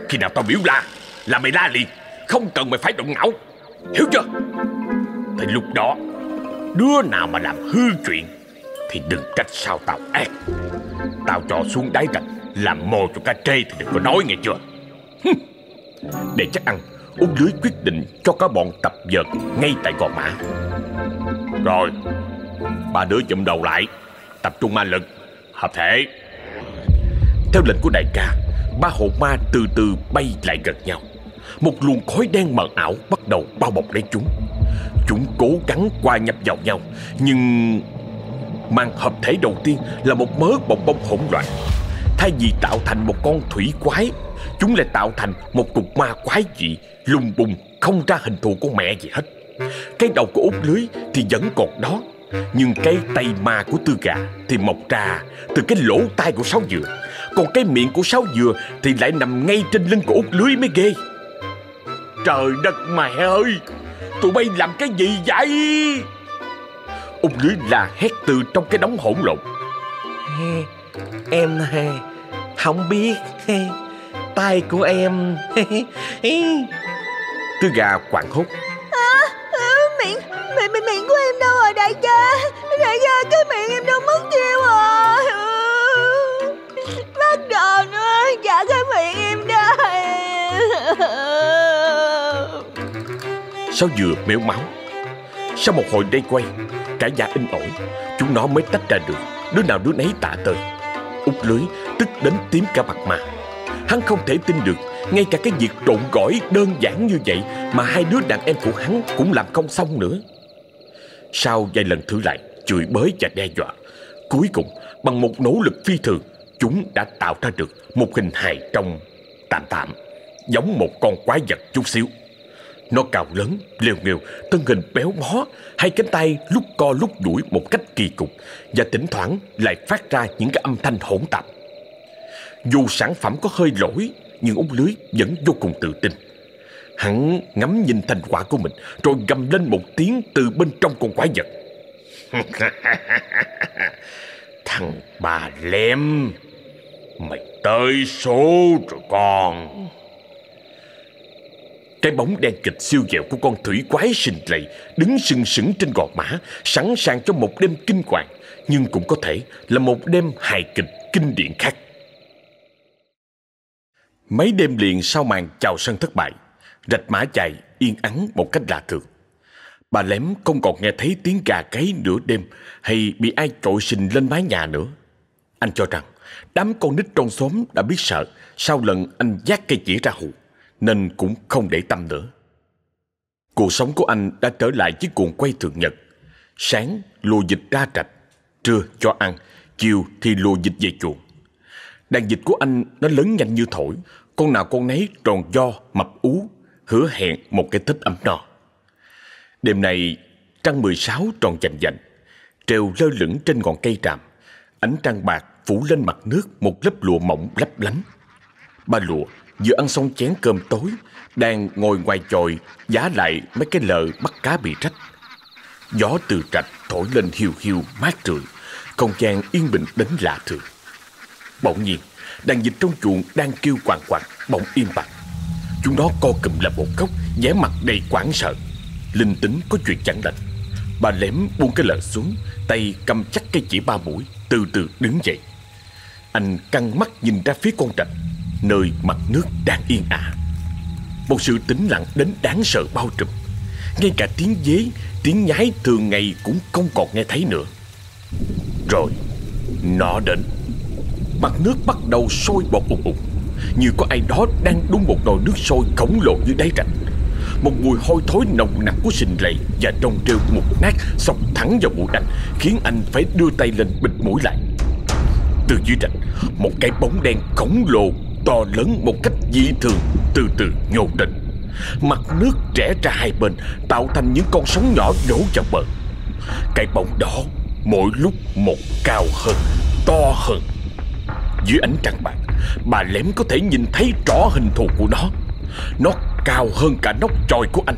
Speaker 1: Khi nào tao biểu la, Là mày la liền. Không cần mày phải động não. Hiểu chưa? Thì lúc đó, Đứa nào mà làm hư chuyện, Thì đừng trách sao tao ác. Tao cho xuống đáy rạch, Làm mồ cho cá trê thì đừng có nói nghe chưa? Để chắc ăn, uống lưới quyết định cho cả bọn tập vợt Ngay tại gò mã Rồi, Ba đứa chụm đầu lại, Tập trung ma lực, Hợp thể. Theo lệnh của đại ca, Ba hộ ma từ từ bay lại gần nhau. Một luồng khói đen mờ ảo Bắt đầu bao bọc lấy chúng. Chúng cố gắng qua nhập vào nhau, Nhưng Màn hợp thể đầu tiên là một mớ bong bóng hỗn loạn. Thay vì tạo thành một con thủy quái, Chúng lại tạo thành một cục ma quái dị Lùng bùng, không ra hình thù của mẹ gì hết. Cái đầu của út lưới thì vẫn còn đó, Nhưng cái tay ma của tư gà thì mọc ra từ cái lỗ tai của sáu dừa. Còn cái miệng của sáu dừa thì lại nằm ngay trên lưng của út lưới mới ghê. Trời đất mẹ ơi Tụi bay làm cái gì vậy? Út lưới la hét từ trong cái đống hỗn lộn
Speaker 3: Em không biết tay của em
Speaker 1: Tư gà quảng hốt.
Speaker 2: À, à, miệng, miệng, miệng, của em đâu rồi đại ca Đại ca cái miệng em đâu mất tiêu rồi Bắt đầu Dạ cái miệng em đây
Speaker 1: sao dừa méo máu? Sau một hồi đây quay, Cả nhà in ỏi, Chúng nó mới tách ra được. Đứa nào đứa nấy tạ tơi Út lưới tức đến tím cả mặt mà. Hắn không thể tin được, Ngay cả cái việc trộn gỏi đơn giản như vậy Mà hai đứa đàn em của hắn Cũng làm không xong nữa. Sau vài lần thử lại, Chửi bới và đe dọa, Cuối cùng, bằng một nỗ lực phi thường Chúng đã tạo ra được Một hình hài trong tạm tạm Giống một con quái vật chút xíu. Nó cao lớn, liều nghiều Thân hình béo bó Hai cánh tay lúc co lúc duỗi một cách kỳ cục Và thỉnh thoảng lại phát ra những cái âm thanh hỗn tạp. Dù sản phẩm có hơi lỗi Nhưng ống lưới vẫn vô cùng tự tin. Hắn ngắm nhìn thành quả của mình Rồi gầm lên một tiếng từ bên trong con quái vật. Thằng bà lem. Mày tới số rồi con. Cái bóng đen kịch siêu dẹo của con thủy quái sình lầy Đứng sừng sững trên gò mã Sẵn sàng cho một đêm kinh hoàng Nhưng cũng có thể là một đêm hài kịch kinh điển khác. Mấy đêm liền sau màn chào sân thất bại, rạch mã chạy yên ắng một cách lạ thường. Bà lém không còn nghe thấy tiếng gà gáy nửa đêm hay bị ai trội sình lên mái nhà nữa. Anh cho rằng đám con nít trong xóm đã biết sợ sau lần anh giác cây chỉ ra hù, nên cũng không để tâm nữa. Cuộc sống của anh đã trở lại chiếc cuồng quay thường nhật. Sáng lùa dịch ra trạch, trưa cho ăn, chiều thì lùa dịch về chuồng. Đàn dịch của anh nó lớn nhanh như thổi, con nào con nấy tròn do, mập ú, hứa hẹn một cái tết ấm no. Đêm này, trăng 16 tròn dành dành, treo lơ lửng trên ngọn cây tràm. Ánh trăng bạc phủ lên mặt nước một lớp lụa mỏng lấp lánh. Ba lụa vừa ăn xong chén cơm tối, đang ngồi ngoài chòi giá lại mấy cái lợ bắt cá bị trách. Gió từ trạch thổi lên hiu hiu mát rượi, không gian yên bình đến lạ thường. Bỗng nhiên, đàn vịt trong chuồng đang kêu quằn quằn, bỗng im bặt. Chúng nó co cụm là một góc, vẻ mặt đầy quảng sợ. Linh tính có chuyện chẳng lành. Bà lém buông cái lợn xuống, tay cầm chắc cây chỉ ba mũi, từ từ đứng dậy. Anh căng mắt nhìn ra phía con trạch, nơi mặt nước đang yên ả. Một sự tĩnh lặng đến đáng sợ bao trùm. Ngay cả tiếng dế, tiếng nhái thường ngày cũng không còn nghe thấy nữa. Rồi, nó đến. Mặt nước bắt đầu sôi bọt ủng ủng Như có ai đó đang đun một nồi nước sôi khổng lồ dưới đáy rạch một mùi hôi thối nồng nặc của sình lầy Và trong treo mục nát xông thẳng vào mũi anh Khiến anh phải đưa tay lên bịt mũi lại. Từ dưới rạch, Một cái bóng đen khổng lồ To lớn một cách dị thường Từ từ nhô lên. Mặt nước rẽ ra hai bên, Tạo thành những con sóng nhỏ đổ vào bờ. Cái bóng đó mỗi lúc một cao hơn, To hơn. Dưới ánh trăng bạc, Bà lém có thể nhìn thấy rõ hình thù của nó. Nó cao hơn cả nóc tròi của anh.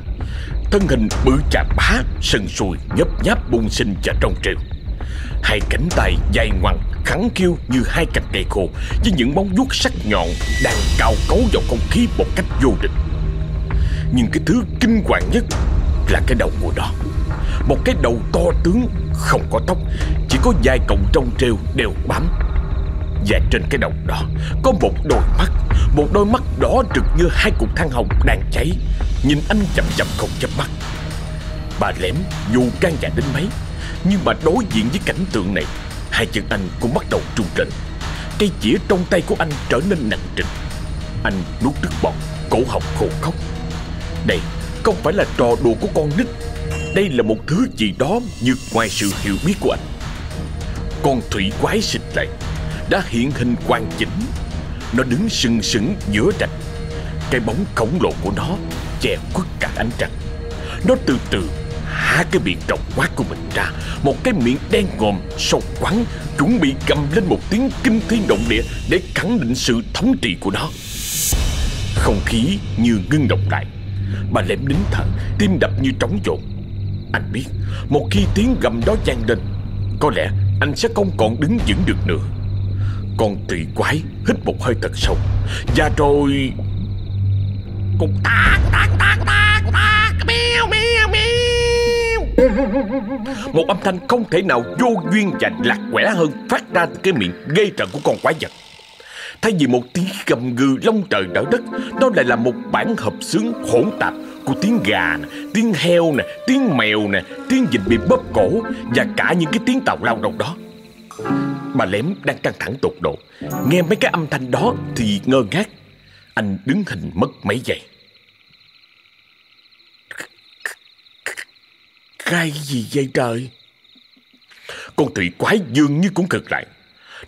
Speaker 1: Thân hình bự chà bá Sần sùi, nhấp nháp bung sinh và trong trèo Hai cánh tay dài ngoằng, khẳng khiu như hai cành cây khô, Với những móng vuốt sắc nhọn Đang cao cấu vào không khí một cách vô định. Nhưng cái thứ kinh hoàng nhất Là cái đầu của nó Một cái đầu to tướng, Không có tóc, Chỉ có vài cọng trong treo đều bám. Và trên cái đầu đó Có một đôi mắt một đôi mắt đỏ rực như hai cục than hồng đang cháy. Nhìn anh chậm chậm không chớp mắt. Bà lẻm dù can dạ đến mấy, Nhưng mà đối diện với cảnh tượng này, Hai chân anh cũng bắt đầu trung rẩy Cây chĩa trong tay của anh trở nên nặng trịch. Anh nuốt nước bọt, Cổ họng khô khóc. Đây không phải là trò đùa của con nít. Đây là một thứ gì đó vượt ngoài sự hiểu biết của anh. Con thủy quái xịt lại Đã hiện hình hoàn chỉnh. Nó đứng sừng sững giữa rạch. Cái bóng khổng lồ của nó Che khuất cả ánh trăng. Nó từ từ há cái miệng rộng quát của mình ra. Một cái miệng đen ngòm, sâu quắn, Chuẩn bị cầm lên một tiếng kinh thiên động địa Để khẳng định sự thống trị của nó. Không khí như ngưng động lại. Bà lém nín thở, Tim đập như trống trộn. Anh biết, Một khi tiếng gầm đó vang lên, Có lẽ anh sẽ không còn đứng vững được nữa. Con tùy quái hít một hơi thật sâu Và rồi
Speaker 3: con ta, con ta, con ta, con ta, con ta, mèo, mèo, mèo.
Speaker 1: Một âm thanh không thể nào vô duyên và lạc quẻ hơn phát ra từ cái miệng gây trận của con quái vật. Thay vì một tiếng gầm gừ long trời đỡ đất, đó lại là một bản hợp xướng hỗn tạp của tiếng gà nè, tiếng heo nè, tiếng mèo nè, tiếng vịt bị bóp cổ và cả những cái tiếng tàu lao động đó. Bà lém đang căng thẳng tột độ, nghe mấy cái âm thanh đó thì ngơ ngác. Anh đứng hình mất mấy giây. Cái gì vậy trời? Con thủy quái dường như cũng cực lại.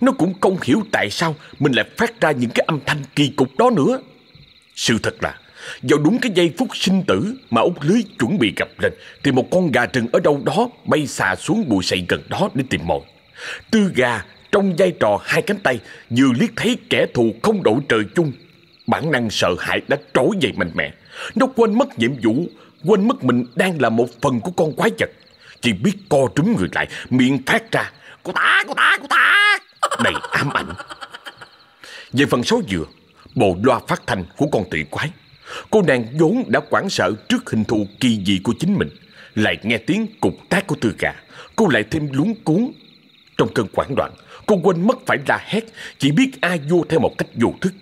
Speaker 1: Nó cũng không hiểu tại sao mình lại phát ra những cái âm thanh kỳ cục đó nữa. Sự thật là, vào đúng cái giây phút sinh tử mà út lưới chuẩn bị gặp lên, thì một con gà rừng ở đâu đó bay xà xuống bụi sậy gần đó để tìm mồi. Tư gà trong vai trò hai cánh tay vừa liếc thấy kẻ thù không đội trời chung. Bản năng sợ hãi đã trỗi dậy mạnh mẽ. Nó quên mất nhiệm vụ, quên mất mình đang là một phần của con quái vật. Chỉ biết co trúng người lại, miệng phát ra.
Speaker 3: Cô ta, cô ta, cô ta.
Speaker 1: đầy ám ảnh. Về phần số dừa, bộ loa phát thanh của con tị quái. Cô nàng vốn đã hoảng sợ trước hình thù kỳ dị của chính mình. Lại nghe tiếng cục tác của tư gà. Cô lại thêm lúng cuốn. Trong cơn hoảng loạn, cô quên mất phải la hét, chỉ biết a vô theo một cách vô thức.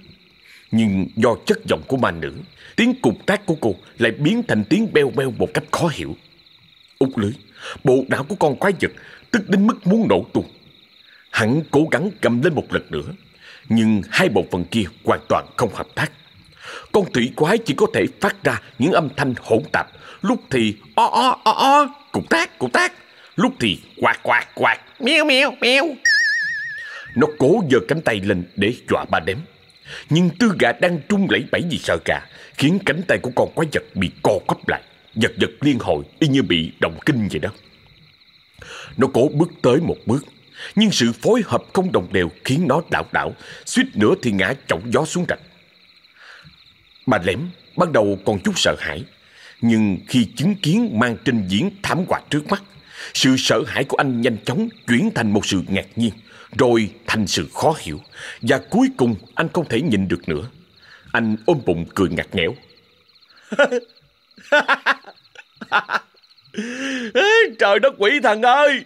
Speaker 1: Nhưng do chất giọng của ma nữ, tiếng cục tác của cô lại biến thành tiếng beo beo một cách khó hiểu. Út lưới, bộ não của con quái vật tức đến mức muốn nổ tung. Hắn cố gắng cầm lên một lần nữa, nhưng hai bộ phận kia hoàn toàn không hợp tác. Con thủy quái chỉ có thể phát ra những âm thanh hỗn tạp, lúc thì o o o o, cục tác cục tác, lúc thì quạt quạt quạt,
Speaker 3: Mèo, mèo, mèo.
Speaker 1: nó cố giơ cánh tay lên để dọa ba đếm. Nhưng tư gà đang trung lẫy bẫy vì sợ gà, khiến cánh tay của con quái vật bị co quắp lại, giật giật liên hồi y như bị động kinh vậy đó. Nó cố bước tới một bước, nhưng sự phối hợp không đồng đều khiến nó đảo đảo, suýt nữa thì ngã chổng gió xuống rạch. Bà lẻm ban đầu còn chút sợ hãi, nhưng khi chứng kiến mang trình diễn thảm họa trước mắt, sự sợ hãi của anh nhanh chóng chuyển thành một sự ngạc nhiên, rồi thành sự khó hiểu, và cuối cùng anh không thể nhìn được nữa. Anh ôm bụng cười ngặt nghẽo.
Speaker 3: Trời đất quỷ thần ơi.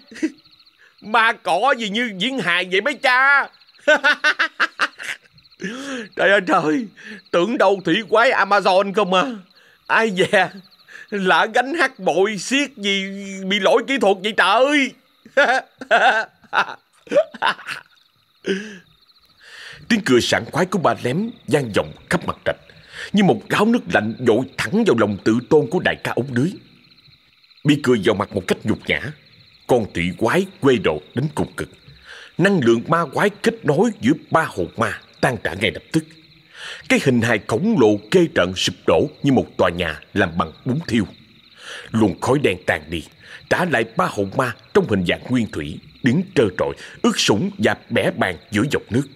Speaker 3: Ma cỏ gì như diễn hài vậy mấy cha. Trời ơi trời, tưởng đâu thủy quái Amazon không à. Ai dè, lỡ gánh hát bội xiết gì bị lỗi kỹ thuật vậy trời.
Speaker 1: Tiếng cười sảng khoái của ba lém vang vọng khắp mặt trạch như một gáo nước lạnh dội thẳng vào lòng tự tôn của đại ca ống lưới. Bị cười vào mặt một cách nhục nhã, con tụy quái quê độ đến cùng cực. Năng lượng ma quái kết nối giữa ba hồn ma tan trả ngay lập tức. Cái hình hài khổng lồ kê trận sụp đổ như một tòa nhà làm bằng bún thiêu. Luồng khói đen tàn đi, trả lại ba hồn ma trong hình dạng nguyên thủy, đứng trơ trọi, ướt sũng và bẻ bàn giữa dọc nước.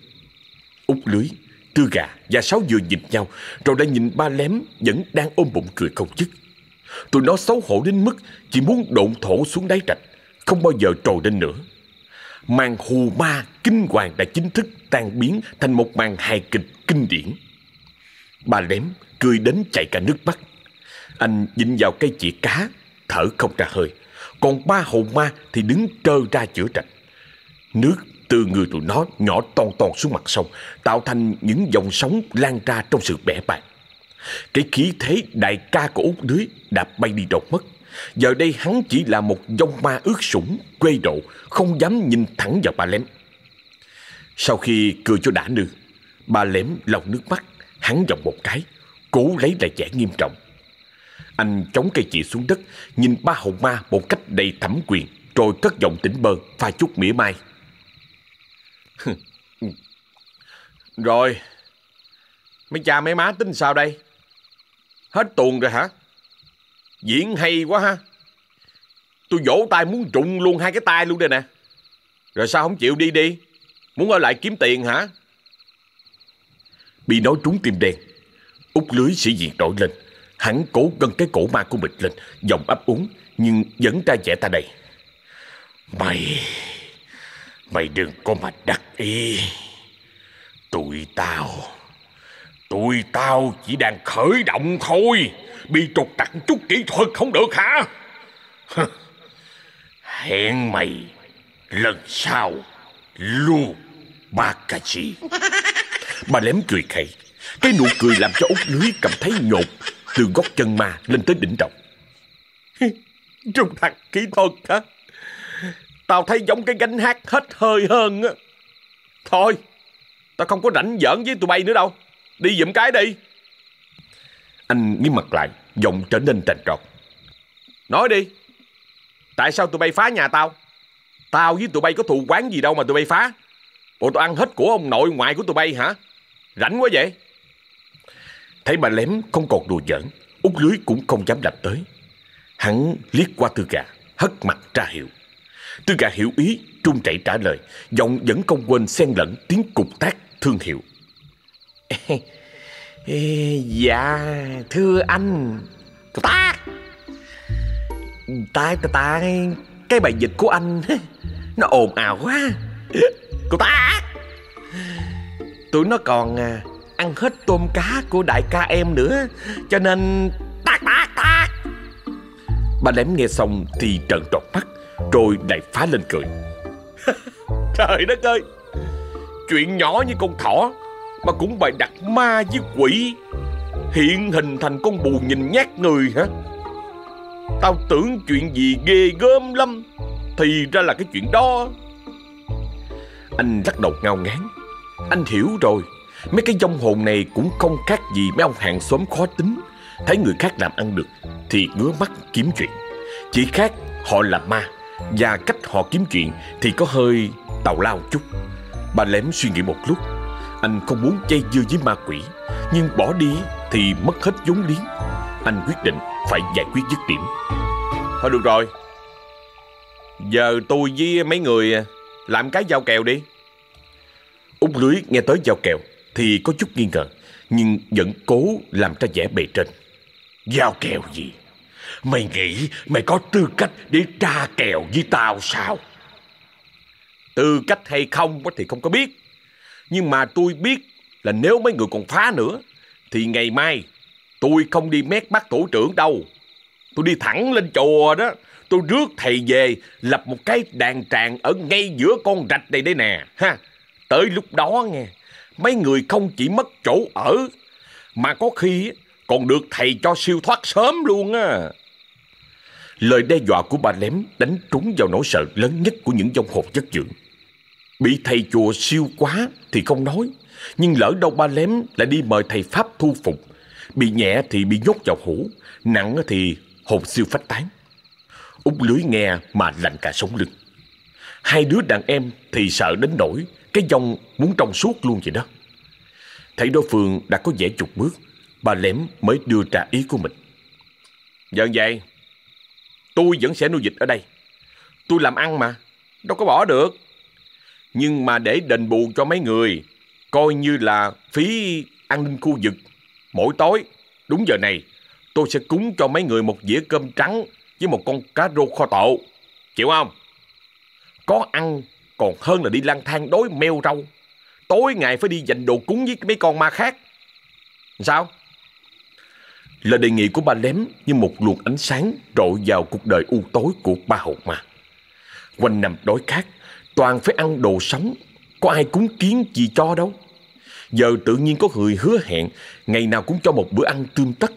Speaker 1: Út lưới, tư gà và sáu dừa nhìn nhau, rồi đã nhìn ba lém vẫn đang ôm bụng cười không dứt. Tụi nó xấu hổ đến mức chỉ muốn độn thổ xuống đáy rạch, không bao giờ trồi lên nữa. Màn hù ma kinh hoàng đã chính thức tan biến thành một màn hài kịch kinh điển. Bà lém cười đến chạy cả nước mắt. Anh dính vào cây chỉ cá, thở không ra hơi. Còn ba hồn ma thì đứng trơ ra chữa trạch. Nước từ người tụi nó nhỏ ton ton xuống mặt sông, tạo thành những dòng sóng lan ra trong sự bẻ bạc. Cái khí thế đại ca của út lưới đã bay đi đâu mất. Giờ đây hắn chỉ là một dông ma ướt sũng, quê độ, không dám nhìn thẳng vào bà lém. Sau khi cười cho đã nương bà lém lòng nước mắt, hắn giọng một cái, cố lấy lại vẻ nghiêm trọng. Anh chống cây chỉ xuống đất, nhìn ba hồn ma một cách đầy thẩm quyền, rồi cất giọng tỉnh bơ, pha chút mỉa mai. rồi, mấy cha mấy má tính sao đây? Hết tuồng rồi hả? Diễn hay quá ha. Tôi vỗ tay muốn trụng luôn hai cái tay luôn đây nè. Rồi sao không chịu đi đi? Muốn ở lại kiếm tiền hả? Bị nói trúng tim đen. Út lưới sĩ diện nổi lên. Hắn cố gân cái cổ ma của mình lên, giọng ấp úng, nhưng vẫn ra vẻ ta đây. Mày, mày đừng có mà đắc ý. Tụi tao, tụi tao chỉ đang khởi động thôi. Bị trục tặc chút kỹ thuật không được hả? Hẹn mày lần sau lu Bakachi. Bà lém cười khẩy. Cái nụ cười làm cho út lưới cảm thấy nhột từ gót chân ma lên tới đỉnh đầu. Trung thật kỹ thuật hả? Tao thấy giống cái gánh hát hết hơi hơn á. Thôi, tao không có rảnh giỡn với tụi bay nữa đâu. Đi dụm cái đi. Anh nghiêm mặt lại, giọng trở nên trành trọt. Nói đi, tại sao tụi bay phá nhà tao? Tao với tụi bay có thù quán gì đâu mà tụi bay phá. Bộ tao ăn hết của ông nội ngoại của tụi bay hả? Rảnh quá vậy? Thấy bà lém không còn đùa giỡn, út lưới cũng không dám đập tới. Hắn liếc qua tư gà, hất mặt ra hiệu. Tư gà hiểu ý, trung chạy trả lời, giọng vẫn không quên xen lẫn tiếng cục tác thương hiệu.
Speaker 3: dạ, thưa anh. Ta, ta, ta, ta, cái bài dịch của anh nó ồn ào quá. Cô ta, tụi nó còn à, ăn hết tôm cá của đại ca em nữa. Cho nên tác tác tác
Speaker 1: Bà lém nghe xong thì trợn tròn mắt Rồi lại phá lên cười.
Speaker 3: Trời đất ơi! Chuyện nhỏ như con thỏ Mà cũng bày đặt ma với quỷ. Hiện hình thành con bù nhìn nhát người hả? Tao tưởng chuyện gì ghê gớm lắm Thì ra là cái chuyện đó.
Speaker 1: Anh lắc đầu ngao ngán. Anh hiểu rồi. Mấy cái dông hồn này cũng không khác gì mấy ông hàng xóm khó tính. Thấy người khác làm ăn được Thì ngứa mắt kiếm chuyện. Chỉ khác họ là ma Và cách họ kiếm chuyện Thì có hơi tào lao chút. Bà lém suy nghĩ một lúc. Anh không muốn dây dưa với ma quỷ, Nhưng bỏ đi thì mất hết vốn liếng. Anh quyết định phải giải quyết dứt điểm.
Speaker 3: Thôi được rồi. Giờ tôi với mấy người làm cái giao kèo đi.
Speaker 1: Út lưới nghe tới giao kèo thì có chút nghi ngờ, nhưng vẫn cố làm ra vẻ bề trên. Giao kèo gì? Mày nghĩ mày có tư cách để tra kèo với tao sao?
Speaker 3: Tư cách hay không thì không có biết. Nhưng mà tôi biết là nếu mấy người còn phá nữa, thì ngày mai tôi không đi mét bắt tổ trưởng đâu. Tôi đi thẳng lên chùa đó. Tôi rước thầy về lập một cái đàn tràng ở ngay giữa con rạch này đây nè. ha Tới lúc đó nghe, mấy người không chỉ mất chỗ ở, mà có khi còn được thầy cho siêu thoát sớm luôn á.
Speaker 1: Lời đe dọa của bà lém đánh trúng vào nỗi sợ lớn nhất của những dòng hồn chất dưỡng. Bị thầy chùa siêu quá thì không nói, nhưng lỡ đâu ba lém lại đi mời thầy Pháp thu phục. Bị nhẹ thì bị nhốt vào hũ, nặng thì hồn siêu phách tán. Út lưới nghe mà lạnh cả sống lưng. Hai đứa đàn em thì sợ đến nỗi cái dòng muốn trong suốt luôn vậy đó. Thấy đối phương đã có vẻ chục bước, bà lém mới đưa ra ý của mình.
Speaker 3: Dần vậy, tôi vẫn sẽ nuôi dịch ở đây. Tôi làm ăn mà, đâu có bỏ được. Nhưng mà để đền bù cho mấy người, coi như là phí an ninh khu vực. Mỗi tối, đúng giờ này, tôi sẽ cúng cho mấy người một dĩa cơm trắng với một con cá rô kho tộ. Chịu không? Có ăn còn hơn là đi lang thang đói meo rau. Tối ngày phải đi dành đồ cúng với mấy con ma khác. Sao?
Speaker 1: Lời đề nghị của ba lém như một luồng ánh sáng rọi vào cuộc đời u tối của ba hồn ma. Quanh năm đói khát, toàn phải ăn đồ sống, có ai cúng kiến gì cho đâu. Giờ tự nhiên có người hứa hẹn ngày nào cũng cho một bữa ăn tươm tất.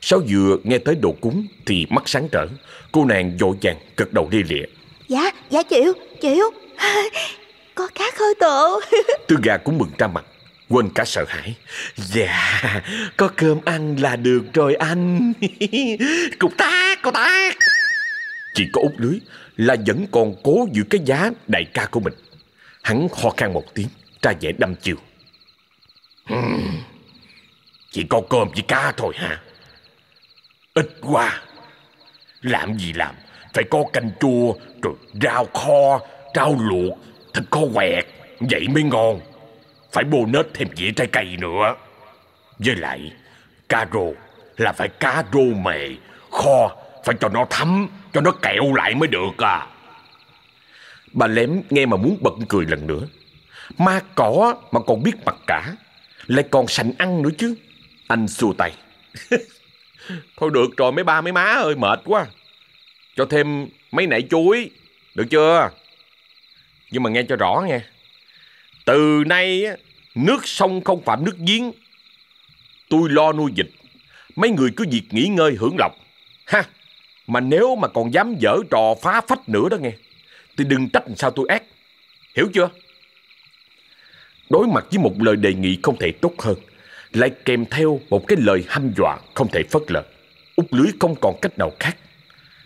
Speaker 1: Sáu vừa nghe tới đồ cúng thì mắt sáng trở, cô nàng vội vàng gật đầu lia lịa.
Speaker 2: Dạ, dạ chịu, chịu. Có cá khơi tựa
Speaker 1: Tư gà cũng mừng ra mặt Quên cả sợ hãi. Dạ Có cơm ăn là được rồi anh. Cục tác Cục tác. Chỉ có út lưới Là vẫn còn cố giữ cái giá đại ca của mình. Hắn ho khan một tiếng Ra vẻ đâm chiều. Hmm, chỉ có cơm với cá thôi hả? Ít quá Làm gì làm? Phải có canh chua, Rồi rau kho, Rau luộc, Thịt kho quẹt, Vậy mới ngon. Phải bô nết thêm dĩa trái cây nữa. Với lại, Cá rô Là phải cá rô mề, Kho Phải cho nó thấm, Cho nó kẹo lại mới được à. Bà lém nghe mà muốn bật cười lần nữa. Ma cỏ mà còn biết mặt cả, Lại còn sành ăn nữa chứ. Anh xua tay. Thôi được rồi, mấy ba, mấy má ơi, mệt quá. Cho thêm mấy nải chuối, Được chưa nhưng mà nghe cho rõ nghe. Từ nay nước sông không phạm nước giếng. Tôi lo nuôi dịch. Mấy người cứ việc nghỉ ngơi hưởng lộc. Ha! Mà nếu mà còn dám dở trò phá phách nữa đó nghe. Thì đừng trách sao tôi ác. Hiểu chưa? Đối mặt với một lời đề nghị không thể tốt hơn. Lại kèm theo một cái lời hăm dọa không thể phớt lờ. Út lưới không còn cách nào khác.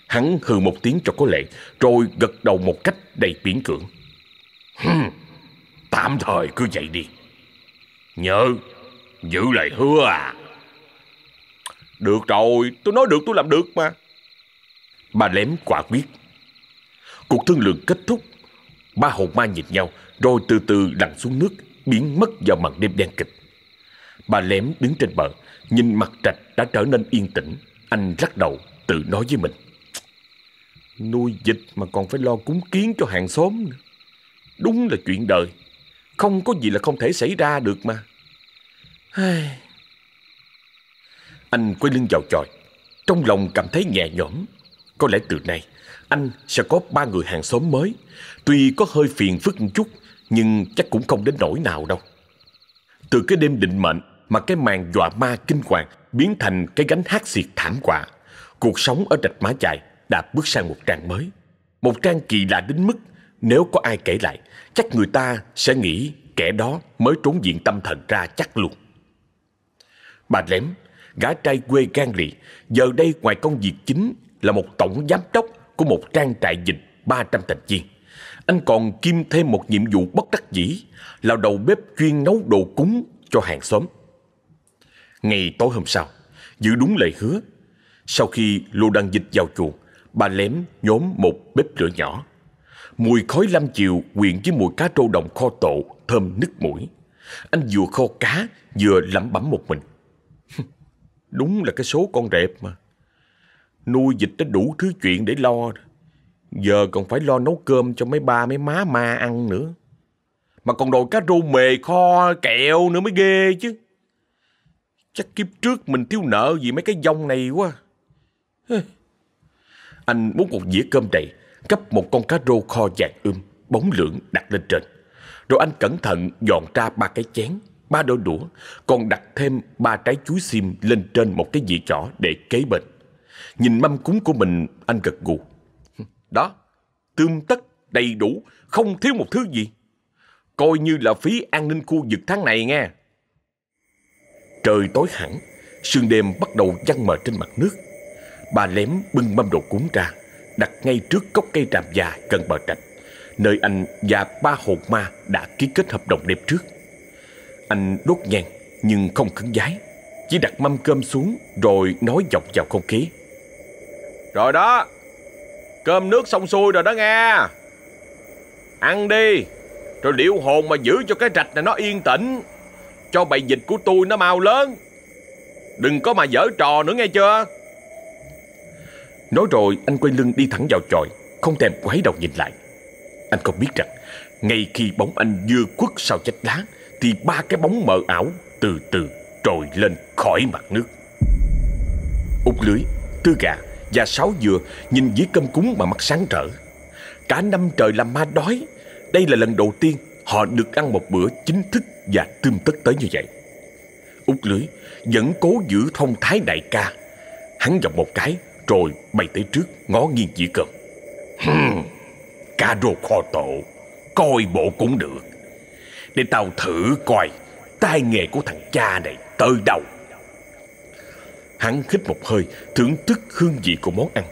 Speaker 1: Hắn hừ một tiếng cho có lệ, rồi gật đầu một cách đầy biển cưỡng. Hừm, tạm thời cứ vậy đi. Nhớ, giữ lời hứa à. Được rồi, tôi nói được tôi làm được mà. Ba lém quả quyết. Cuộc thương lượng kết thúc. Ba hồn ma nhìn nhau, rồi từ từ lặn xuống nước, biến mất vào màn đêm đen kịch. Bà lém đứng trên bờ, nhìn mặt trạch đã trở nên yên tĩnh. Anh lắc đầu, tự nói với mình. Nuôi dịch mà còn phải lo cúng kiến cho hàng xóm nữa. Đúng là chuyện đời. Không có gì là không thể xảy ra được mà. Anh quay lưng vào tròi. Trong lòng cảm thấy nhẹ nhõm. Có lẽ từ nay, Anh sẽ có ba người hàng xóm mới. Tuy có hơi phiền phức một chút, Nhưng chắc cũng không đến nỗi nào đâu. Từ cái đêm định mệnh Mà cái màn dọa ma kinh hoàng Biến thành cái gánh hát xiệt thảm quả Cuộc sống ở rạch má chài đã bước sang một trang mới Một trang kỳ lạ đến mức nếu có ai kể lại, chắc người ta sẽ nghĩ kẻ đó mới trốn diện tâm thần ra chắc luôn. Bà Lém, gã trai quê gan lì, giờ đây ngoài công việc chính là một tổng giám đốc của một trang trại dịch 300 thành viên. Anh còn kim thêm một nhiệm vụ bất đắc dĩ là đầu bếp chuyên nấu đồ cúng cho hàng xóm. Ngày tối hôm sau, giữ đúng lời hứa, sau khi lô đăng dịch vào chuồng, bà Lém, nhóm một, bếp lửa nhỏ Mùi khói lâm chiều quyện với mùi cá trâu đồng kho tộ thơm nức mũi. Anh vừa kho cá, vừa lẩm bẩm một mình. Đúng là cái số con rệp mà. Nuôi dịch đã đủ thứ chuyện để lo. Giờ còn phải lo nấu cơm cho mấy ba, mấy má ma ăn nữa. Mà còn đòi cá rô mề kho kẹo nữa mới ghê chứ. Chắc kiếp trước mình thiếu nợ gì mấy cái dông này quá. Anh muốn một dĩa cơm đầy gấp một con cá rô kho vàng ươm, bóng lưỡng đặt lên trên. Rồi anh cẩn thận dọn ra ba cái chén, ba đôi đũa, còn đặt thêm ba trái chuối xiêm lên trên một cái dĩa chỏ để kế bên. Nhìn mâm cúng của mình, anh gật gù. Đó, tươm tất, đầy đủ, không thiếu một thứ gì. Coi như là phí an ninh khu vực tháng này nghe. Trời tối hẳn, sương đêm bắt đầu văng mờ trên mặt nước. Bà lém bưng mâm đồ cúng ra, đặt ngay trước gốc cây tràm già gần bờ trạch, nơi anh và ba hồn ma đã ký kết hợp đồng đêm trước. Anh đốt nhang nhưng không cứng giái, chỉ đặt mâm cơm xuống rồi nói dọc vào không khí. Rồi đó, cơm nước xong xuôi rồi đó nghe. Ăn đi, rồi liệu hồn mà giữ cho cái rạch này nó yên tĩnh, cho bầy dịch của tôi nó mau lớn. Đừng có mà dở trò nữa nghe chưa? Nói rồi anh quay lưng đi thẳng vào tròi Không thèm quái đầu nhìn lại Anh không biết rằng Ngay khi bóng anh vừa quất sau chách lá Thì ba cái bóng mờ ảo từ từ trồi lên khỏi mặt nước Út lưới, tư gà và sáu dừa nhìn dĩa cơm cúng mà mắt sáng rỡ. Cả năm trời làm ma đói, đây là lần đầu tiên họ được ăn một bữa chính thức và tươm tất tới như vậy. Út lưới vẫn cố giữ thông thái đại ca. Hắn giọng một cái rồi bay tới trước ngó nghiêng chỉ cầm Hmm, cá rô kho tổ, coi bộ cũng được. Để tao thử coi tay nghề của thằng cha này tới đâu. Hắn hít một hơi, thưởng thức hương vị của món ăn.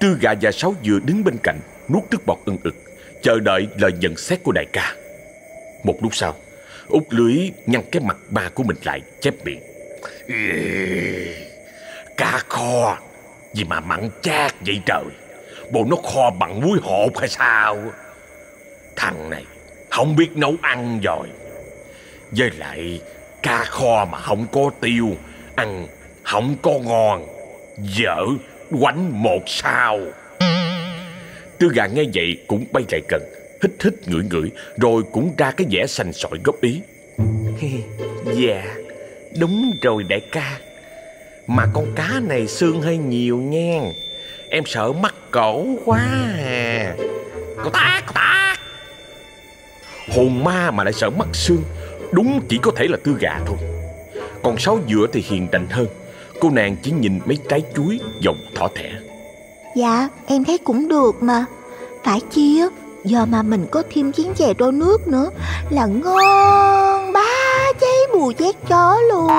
Speaker 1: Tư gà và sáu dừa đứng bên cạnh, nuốt nước bọt ưng ực, chờ đợi lời nhận xét của đại ca. Một lúc sau, út lưới nhăn cái mặt ba của mình lại, chép miệng. Cá kho, gì mà mặn chát vậy trời. Bộ nó kho bằng muối hột hay sao? Thằng này không biết nấu ăn rồi. Với lại cá kho mà không có tiêu, ăn không có ngon Dở quánh một sao Tư gà nghe vậy cũng bay lại gần Hít hít ngửi ngửi Rồi cũng ra cái vẻ sành sỏi góp ý
Speaker 3: Dạ Đúng rồi đại ca mà con cá này xương hơi nhiều nha. Em sợ mắc cổ quá à. Cô tác, cô tác.
Speaker 1: Hồn ma mà lại sợ mắc xương Đúng chỉ có thể là tư gà thôi. Còn sáu dựa thì hiền đành hơn. Cô nàng chỉ nhìn mấy trái chuối Giọng thỏ thẻ.
Speaker 2: Dạ em thấy cũng được mà. Phải chi á Giờ mà mình có thêm chén chè đôi nước nữa Là ngon bá cháy bùi chét chó luôn.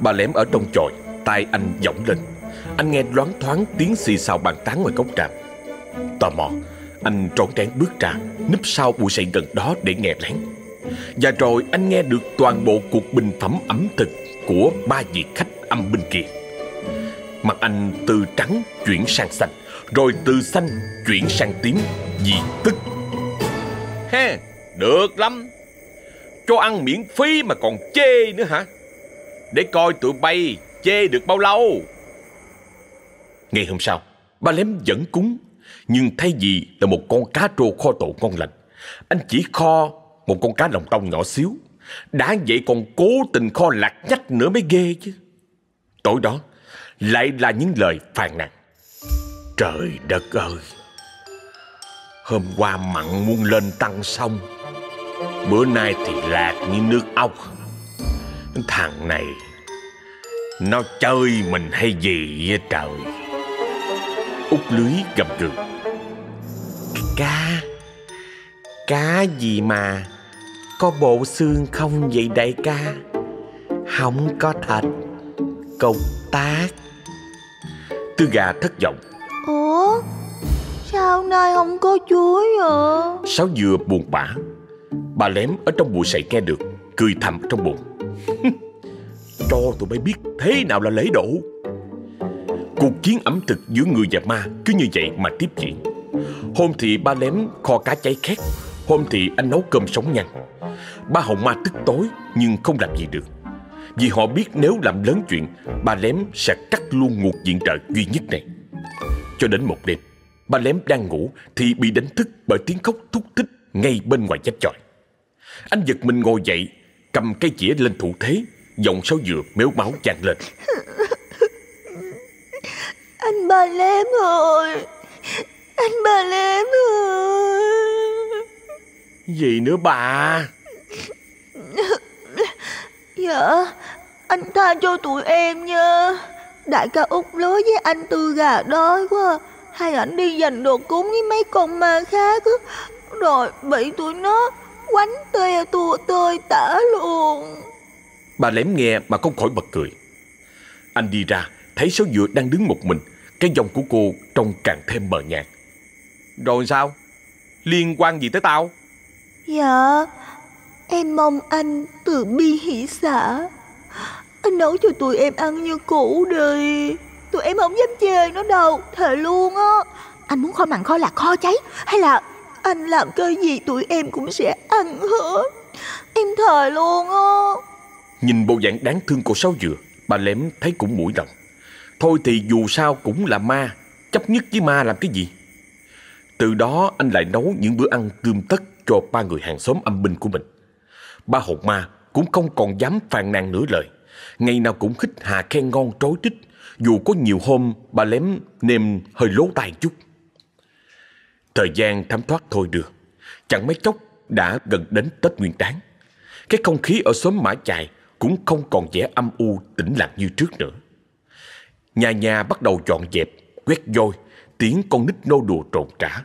Speaker 1: Bà lém ở trong chòi tay anh giọng lên Anh nghe loáng thoáng tiếng xì xào bàn tán ngoài cốc trà Tò mò Anh trốn tránh bước ra Núp sau bụi sậy gần đó để nghe lén Và rồi anh nghe được toàn bộ cuộc bình phẩm ẩm thực của ba vị khách âm bên kia. Mặt anh từ trắng chuyển sang xanh, rồi từ xanh chuyển sang tím vì tức.
Speaker 3: Ha, được lắm. Cho ăn miễn phí mà còn chê nữa hả? Để coi tụi bay chê được bao lâu.
Speaker 1: Ngày hôm sau, ba lém vẫn cúng, nhưng thay vì là một con cá rô kho tổ ngon lành, anh chỉ kho một con cá lòng tông nhỏ xíu đã vậy còn cố tình kho lạc nhách nữa mới ghê chứ. Tối đó, lại là những lời phàn nàn. Trời đất ơi! Hôm qua mặn muôn lên tăng sông. Bữa nay thì lạc như nước ốc. Thằng này, nó chơi mình hay gì vậy trời? Út lưới gầm gừ.
Speaker 3: Cá, cá gì mà có bộ xương không vậy đại ca? Không có thịt Cục tác.
Speaker 1: Tư gà thất vọng.
Speaker 2: Ủa? Sao nay không có chuối vậy?
Speaker 1: Sáu dừa buồn bã. Bà lém ở trong bụi sậy nghe được Cười thầm trong bụng Cho tụi bay biết thế nào là lễ độ. Cuộc chiến ẩm thực giữa người và ma Cứ như vậy mà tiếp diễn. Hôm thì ba lém kho cá cháy khét, Hôm thì anh nấu cơm sống nhăn Ba hồng ma tức tối nhưng không làm gì được. Vì họ biết nếu làm lớn chuyện, Ba lém sẽ cắt luôn nguồn viện trợ duy nhất này. Cho đến một đêm, Ba lém đang ngủ Thì bị đánh thức bởi tiếng khóc thúc thích Ngay bên ngoài dách chòi. Anh giật mình ngồi dậy, Cầm cây chĩa lên thủ thế Giọng sáo dừa méo máu chan lên.
Speaker 2: Anh ba lém ơi. Anh ba lém ơi.
Speaker 3: Gì nữa bà?
Speaker 2: Dạ Anh tha cho tụi em nha. Đại ca út lứa với anh tư gà đói quá. Hai ảnh đi giành đồ cúng với mấy con ma khác á. Rồi bị tụi nó quánh tê tua tơi tả luôn
Speaker 1: Bà lém nghe mà không khỏi bật cười. Anh đi ra, Thấy số dừa đang đứng một mình, Cái giọng của cô trông càng thêm mờ nhạt.
Speaker 3: Rồi sao? Liên quan gì tới tao?
Speaker 2: Dạ Em mong anh từ bi hỷ xã. Anh nấu cho tụi em ăn như cũ đi. Tụi em không dám chê nó đâu, Thề luôn á. Anh muốn kho mặn kho lạc kho cháy, Hay là anh làm cái gì tụi em cũng sẽ ăn hết. Em thề luôn á.
Speaker 1: Nhìn bộ dạng đáng thương của sáu dừa, Bà lém thấy cũng mũi lòng. Thôi thì dù sao cũng là ma, Chấp nhất với ma làm cái gì? Từ đó anh lại nấu những bữa ăn tươm tất Cho ba người hàng xóm âm binh của mình. Ba hồn ma cũng không còn dám phàn nàn nửa lời. Ngày nào cũng khích Hà khen ngon trối trích Dù có nhiều hôm bà lém nêm hơi lố tai chút. Thời gian thấm thoát thôi được. Chẳng mấy chốc đã gần đến Tết Nguyên Đán. Cái không khí ở xóm Mã Chài cũng không còn vẻ âm u tĩnh lặng như trước nữa. Nhà nhà bắt đầu dọn dẹp, Quét vôi, Tiếng con nít nô đùa trộn trả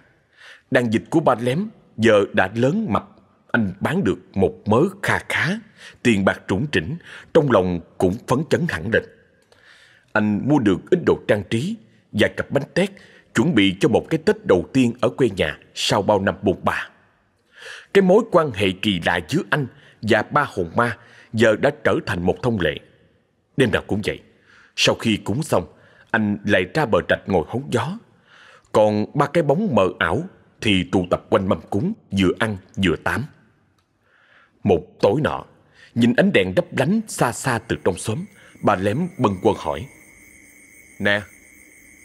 Speaker 1: Đàn dịch của ba lém Giờ đã lớn mập, Anh bán được một mớ kha khá, Tiền bạc trũng trĩnh, Trong lòng cũng phấn chấn hẳn lên. Anh mua được ít đồ trang trí Và cặp bánh tét, Chuẩn bị cho một cái Tết đầu tiên ở quê nhà Sau bao năm bồn bà Cái mối quan hệ kỳ lạ giữa anh Và ba hồn ma Giờ đã trở thành một thông lệ. Đêm nào cũng vậy, Sau khi cúng xong, Anh lại ra bờ trạch ngồi hóng gió. Còn ba cái bóng mờ ảo Thì tụ tập quanh mâm cúng, Vừa ăn vừa tám. Một tối nọ, Nhìn ánh đèn đấp lánh xa xa từ trong xóm, Bà lém bân quân hỏi. Nè,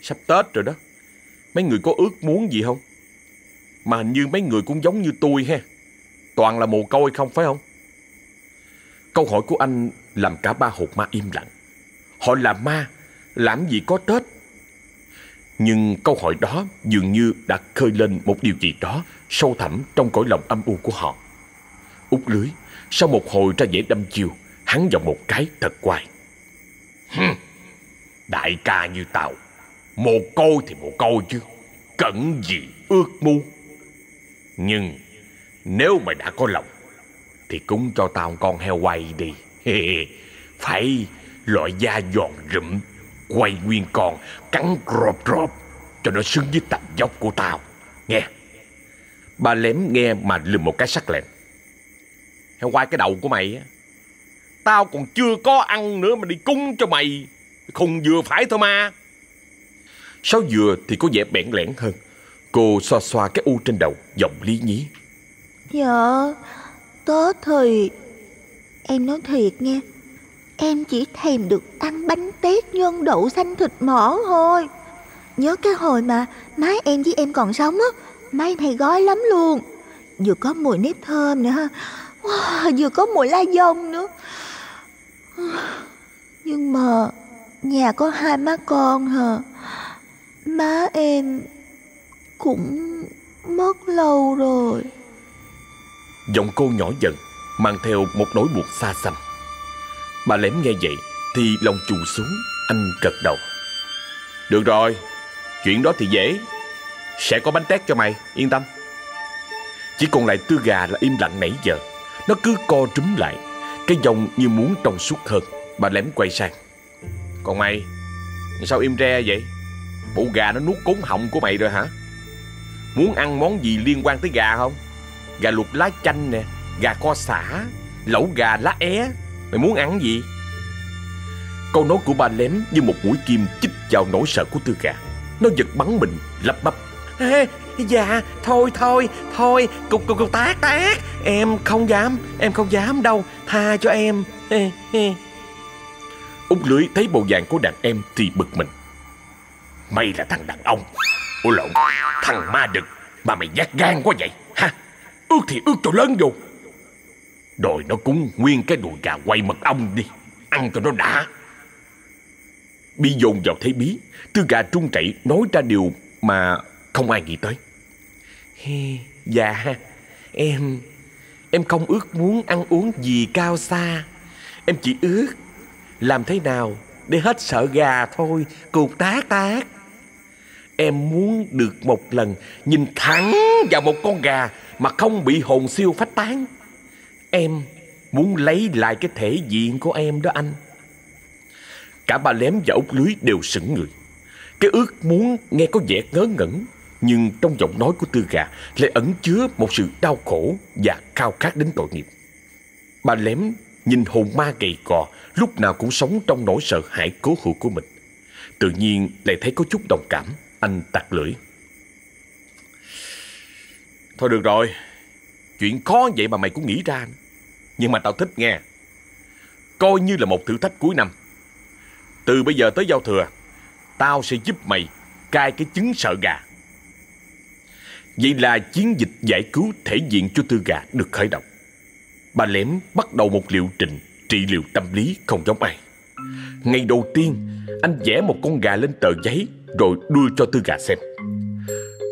Speaker 1: Sắp Tết rồi đó. Mấy người có ước muốn gì không? Mà hình như mấy người cũng giống như tôi ha. Toàn là mồ côi không, phải không? Câu hỏi của anh Làm cả ba hột ma im lặng Họ là ma Làm gì có Tết Nhưng câu hỏi đó dường như đã khơi lên một điều gì đó sâu thẳm trong cõi lòng âm u của họ. Út lưới, sau một hồi ra vẻ đâm chiêu, hắn giọng một cái thật quài. Đại ca như tao, mồ côi thì mồ côi chứ, cẩn gì ước mu. Nhưng nếu mày đã có lòng, thì cúng cho tao con heo quay đi. Phải loại da giòn rụm, quay nguyên con, cắn rộp rộp, cho nó xứng với tầm dốc của tao. Nghe. Ba lém nghe mà lùm một cái sắc lẹm. Heo quay cái đầu của mày á. Tao còn chưa có ăn nữa mà đi cúng cho mày. Không vừa phải thôi mà. Sáu dừa thì có vẻ bẽn lẽn hơn. Cô xoa xoa cái u trên đầu, giọng lý nhí.
Speaker 2: Dạ Tết thì Em nói thiệt nha Em chỉ thèm được ăn bánh tét nhân đậu xanh thịt mỡ thôi. Nhớ cái hồi mà má em với em còn sống á Má em hay gói lắm luôn. Vừa có mùi nếp thơm nữa ha. Wow, Vừa có mùi la dông nữa. Nhưng mà Nhà có hai má con hả? Má em Cũng mất lâu rồi.
Speaker 1: Giọng cô nhỏ dần, Mang theo một nỗi buồn xa xăm. Bà lém nghe vậy Thì lòng chù xuống, Anh gật đầu. Được rồi, Chuyện đó thì dễ. Sẽ có bánh tét cho mày, Yên tâm. Chỉ còn lại tư gà là im lặng nãy giờ. Nó cứ co trúm lại, Cái dòng như muốn trong suốt hơn. Bà lém quay sang. Còn mày, Sao im re vậy? Bộ gà nó nuốt cốn họng của mày rồi hả? Muốn ăn món gì liên quan tới gà không? Gà luộc lá chanh nè Gà kho xả Lẩu gà lá é. Mày muốn ăn gì? Câu nói của ba lém như một mũi kim chích vào nỗi sợ của tư gà. Nó giật bắn mình lắp bắp. Ê, Dạ thôi thôi thôi Cục cục cục tác tác. Em không dám em không dám đâu. Tha cho em. Ê, ê. Út lưới thấy bộ dạng của đàn em thì bực mình. Mày là thằng đàn ông. Ủa lộn Thằng ma đực. Mà mày nhát gan quá vậy ha? Ước thì ước cho lớn vô. Rồi nó cúng nguyên cái đùi gà quay mật ong đi. Ăn cho nó đã. Bi dồn vào thấy bí, Tư gà trung chạy nói ra điều mà không ai nghĩ tới. Dạ. Em Em không ước muốn ăn uống gì cao xa. Em chỉ ước Làm thế nào để hết sợ gà thôi. Cục tá tác Em muốn được một lần Nhìn thẳng vào một con gà Mà không bị hồn siêu phách tán. Em muốn lấy lại cái thể diện của em đó anh. Cả bà lém và ốc lưới đều sững người. Cái ước muốn nghe có vẻ ngớ ngẩn, Nhưng trong giọng nói của tư gà Lại ẩn chứa một sự đau khổ Và khao khát đến tội nghiệp. Bà lém nhìn hồn ma gầy cò, Lúc nào cũng sống trong nỗi sợ hãi cố hữu của mình. Tự nhiên lại thấy có chút đồng cảm. Anh tặc lưỡi. Thôi được rồi Chuyện khó vậy mà mày cũng nghĩ ra Nhưng mà tao thích nghe. Coi như là một thử thách cuối năm. Từ bây giờ tới giao thừa Tao sẽ giúp mày cai cái chứng sợ gà. Vậy là chiến dịch giải cứu thể diện cho tư gà được khởi động. Bà Lẻm bắt đầu một liệu trình trị liệu tâm lý không giống ai. Ngày đầu tiên, anh vẽ một con gà lên tờ giấy rồi đưa cho Tư Gà xem.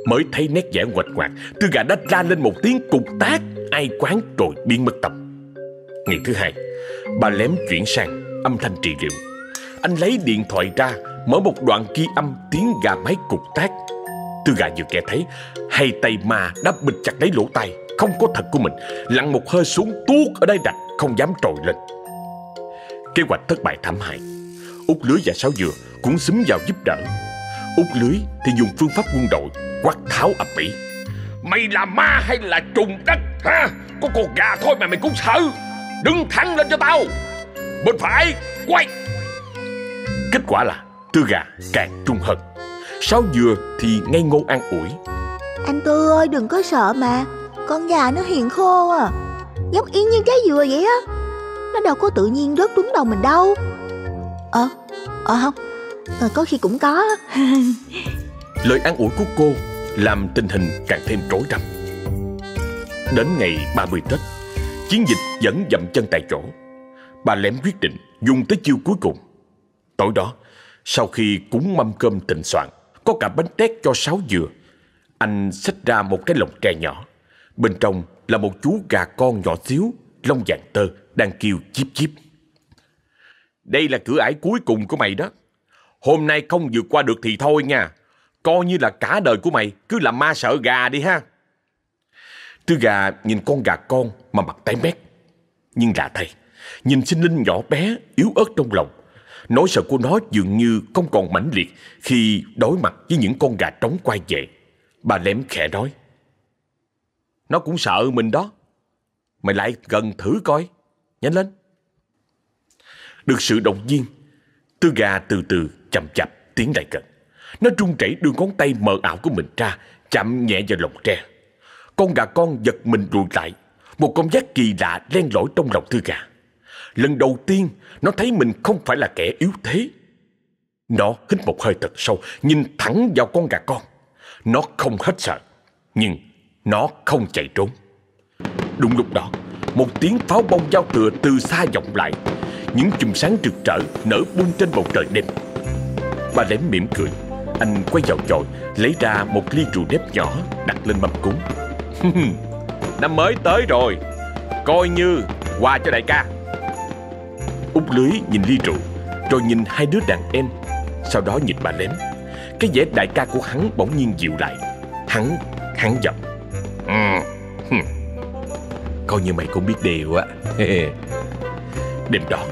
Speaker 1: Mới thấy nét vẽ ngoạch ngoạc, Tư Gà đã la lên một tiếng cục tác, ai quán rồi biến mất tâm. Ngày thứ hai, bà lém chuyển sang âm thanh trị liệu. Anh lấy điện thoại ra, mở một đoạn ghi âm tiếng gà máy cục tác. Tư Gà vừa nghe thấy, hai tay ma đã bịt chặt lấy lỗ tai, không có thật của mình, lặn một hơi xuống tuốt ở đây đặt, không dám trồi lên. Kế hoạch thất bại thảm hại Út lưới và sáu dừa cũng xúm vào giúp đỡ Út lưới thì dùng phương pháp quân đội Quát tháo ập ĩ.
Speaker 3: Mày là ma hay là trùng đất ha? Có con gà thôi mà mày cũng sợ. Đứng thẳng lên cho tao. Bên phải quay.
Speaker 1: Kết quả là tư gà càng trung hơn. Sáu dừa thì ngây ngô an ủi.
Speaker 2: Anh Tư ơi đừng có sợ mà. Con gà nó hiền khô à. Giống y như trái dừa vậy á. Nó đâu có tự nhiên rớt đúng đầu mình đâu. Ờ, ờ không à, Có khi cũng có
Speaker 1: Lời an ủi của cô làm tình hình càng thêm rối rắm. Đến ngày 30 Tết, chiến dịch vẫn dậm chân tại chỗ. Bà Lém quyết định dùng tới chiêu cuối cùng. Tối đó, sau khi cúng mâm cơm tịnh soạn, có cả bánh tét cho sáu dừa, anh xách ra một cái lồng tre nhỏ. Bên trong là một chú gà con nhỏ xíu, lông vàng tơ, đang kêu chíp chíp. Đây là cửa ải cuối cùng của mày đó. Hôm nay không vượt qua được thì thôi nha. Coi như là cả đời của mày cứ làm ma sợ gà đi ha. Tư gà nhìn con gà con mà mặt tái mét. Nhưng lạ thay, nhìn sinh linh nhỏ bé, yếu ớt trong lòng. Nỗi sợ của nó dường như không còn mãnh liệt khi đối mặt với những con gà trống quay về. Bà lém khẽ nói. Nó cũng sợ mình đó. Mày lại gần thử coi. Nhanh lên. Được sự động viên, tư gà từ từ chậm chậm tiến lại gần. Nó run rẩy đưa ngón tay mờ ảo của mình ra, chạm nhẹ vào lồng tre. Con gà con giật mình lùi lại, một cảm giác kỳ lạ len lỏi trong lòng tư gà. Lần đầu tiên, nó thấy mình không phải là kẻ yếu thế. Nó hít một hơi thật sâu, nhìn thẳng vào con gà con. Nó không hết sợ, nhưng nó không chạy trốn. Đúng lúc đó, một tiếng pháo bông giao tựa từ xa vọng lại. Những chùm sáng rực rỡ nở bung trên bầu trời đêm. Bà lém mỉm cười, anh quay vào chòi Lấy ra một ly rượu nếp nhỏ Đặt lên mâm cúng. Năm mới tới rồi. Coi như quà cho đại ca. Út lưới nhìn ly rượu Rồi nhìn hai đứa đàn em. Sau đó nhìn bà lém Cái vẻ đại ca của hắn bỗng nhiên dịu lại. Hắn, hắn giọng. Ừ. Coi như mày cũng biết điều á. Đêm đó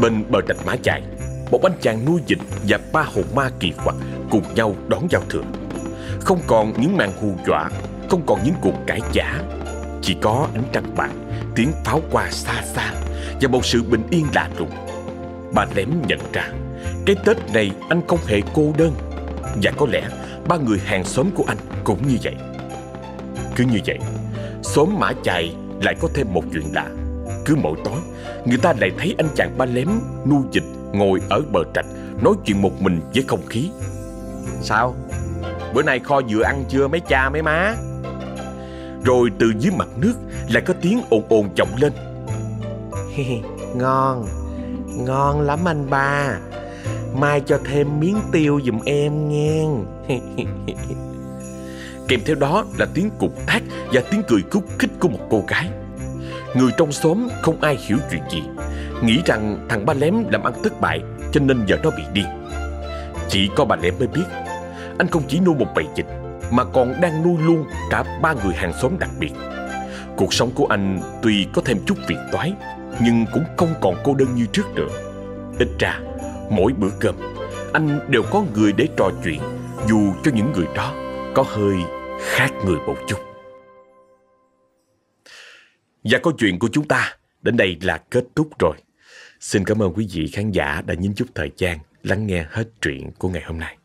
Speaker 1: Bên bờ trạch má chạy một anh chàng nuôi dịch và ba hồn ma kỳ quặc cùng nhau đón giao thừa. Không còn những màn hù dọa, không còn những cuộc cãi giả, chỉ có ánh trăng bạc, tiếng pháo qua xa xa và một sự bình yên lạ lùng. Bà lém nhận ra, cái Tết này anh không hề cô đơn và có lẽ ba người hàng xóm của anh cũng như vậy. Cứ như vậy, xóm mã chài lại có thêm một chuyện lạ. Cứ mỗi tối, người ta lại thấy anh chàng ba lém nuôi dịch ngồi ở bờ trạch nói chuyện một mình với không khí. Sao? Bữa nay kho vừa ăn chưa mấy cha mấy má? Rồi từ dưới mặt nước Lại có tiếng ồn ồn vọng lên.
Speaker 3: Ngon. Ngon lắm anh ba. Mai cho thêm miếng tiêu giùm em nghe
Speaker 1: Kèm theo đó là tiếng cục tác Và tiếng cười khúc khích của một cô gái Người trong xóm không ai hiểu chuyện gì. Nghĩ rằng thằng ba lém làm ăn thất bại, Cho nên giờ nó bị điên. Chỉ có bà lém mới biết, anh không chỉ nuôi một bầy dịch Mà còn đang nuôi luôn cả ba người hàng xóm đặc biệt. Cuộc sống của anh tuy có thêm chút phiền toái, Nhưng cũng không còn cô đơn như trước nữa. Ít ra, mỗi bữa cơm, Anh đều có người để trò chuyện, Dù cho những người đó có hơi khác người một chút. Và câu chuyện của chúng ta đến đây là kết thúc rồi Xin cảm ơn quý vị khán giả đã nhín chút thời gian lắng nghe hết chuyện của ngày hôm nay.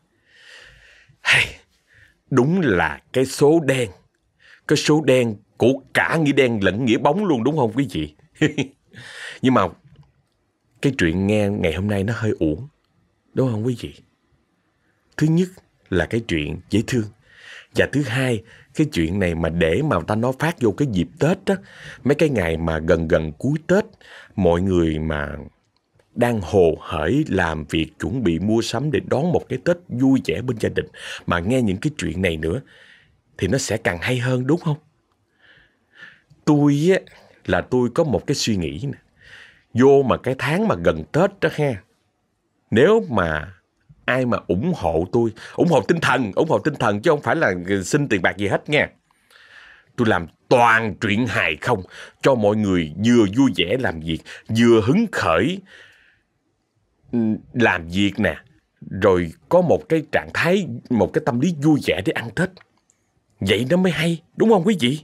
Speaker 1: Hay, đúng là cái số đen. Cái số đen của cả nghĩa đen lẫn nghĩa bóng luôn đúng không quý vị? Nhưng mà cái chuyện nghe ngày hôm nay nó hơi uổng. Đúng không quý vị? Thứ nhất là cái chuyện dễ thương. Và thứ hai, cái chuyện này mà để mà ta nó phát vô cái dịp Tết á, mấy cái ngày mà gần gần cuối Tết, mọi người mà đang hồ hởi làm việc chuẩn bị mua sắm để đón một cái Tết vui vẻ bên gia đình mà nghe những cái chuyện này nữa thì nó sẽ càng hay hơn đúng không? Tôi á là tôi có một cái suy nghĩ nè. Vô mà cái tháng mà gần Tết đó ha. Nếu mà ai mà ủng hộ tôi, ủng hộ tinh thần, ủng hộ tinh thần chứ không phải là xin tiền bạc gì hết nha. Tôi làm toàn chuyện hài không cho mọi người vừa vui vẻ làm việc, vừa hứng khởi làm việc nè, rồi có một cái trạng thái, một cái tâm lý vui vẻ để ăn Tết. Vậy nó mới hay, đúng không quý vị?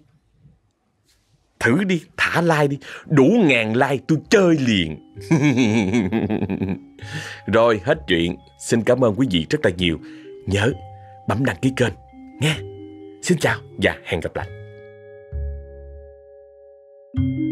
Speaker 1: Thử đi, thả like đi. Đủ ngàn like tôi chơi liền. Rồi hết chuyện. Xin cảm ơn quý vị rất là nhiều. Nhớ bấm đăng ký kênh nghe Xin chào và hẹn gặp lại. Thank you.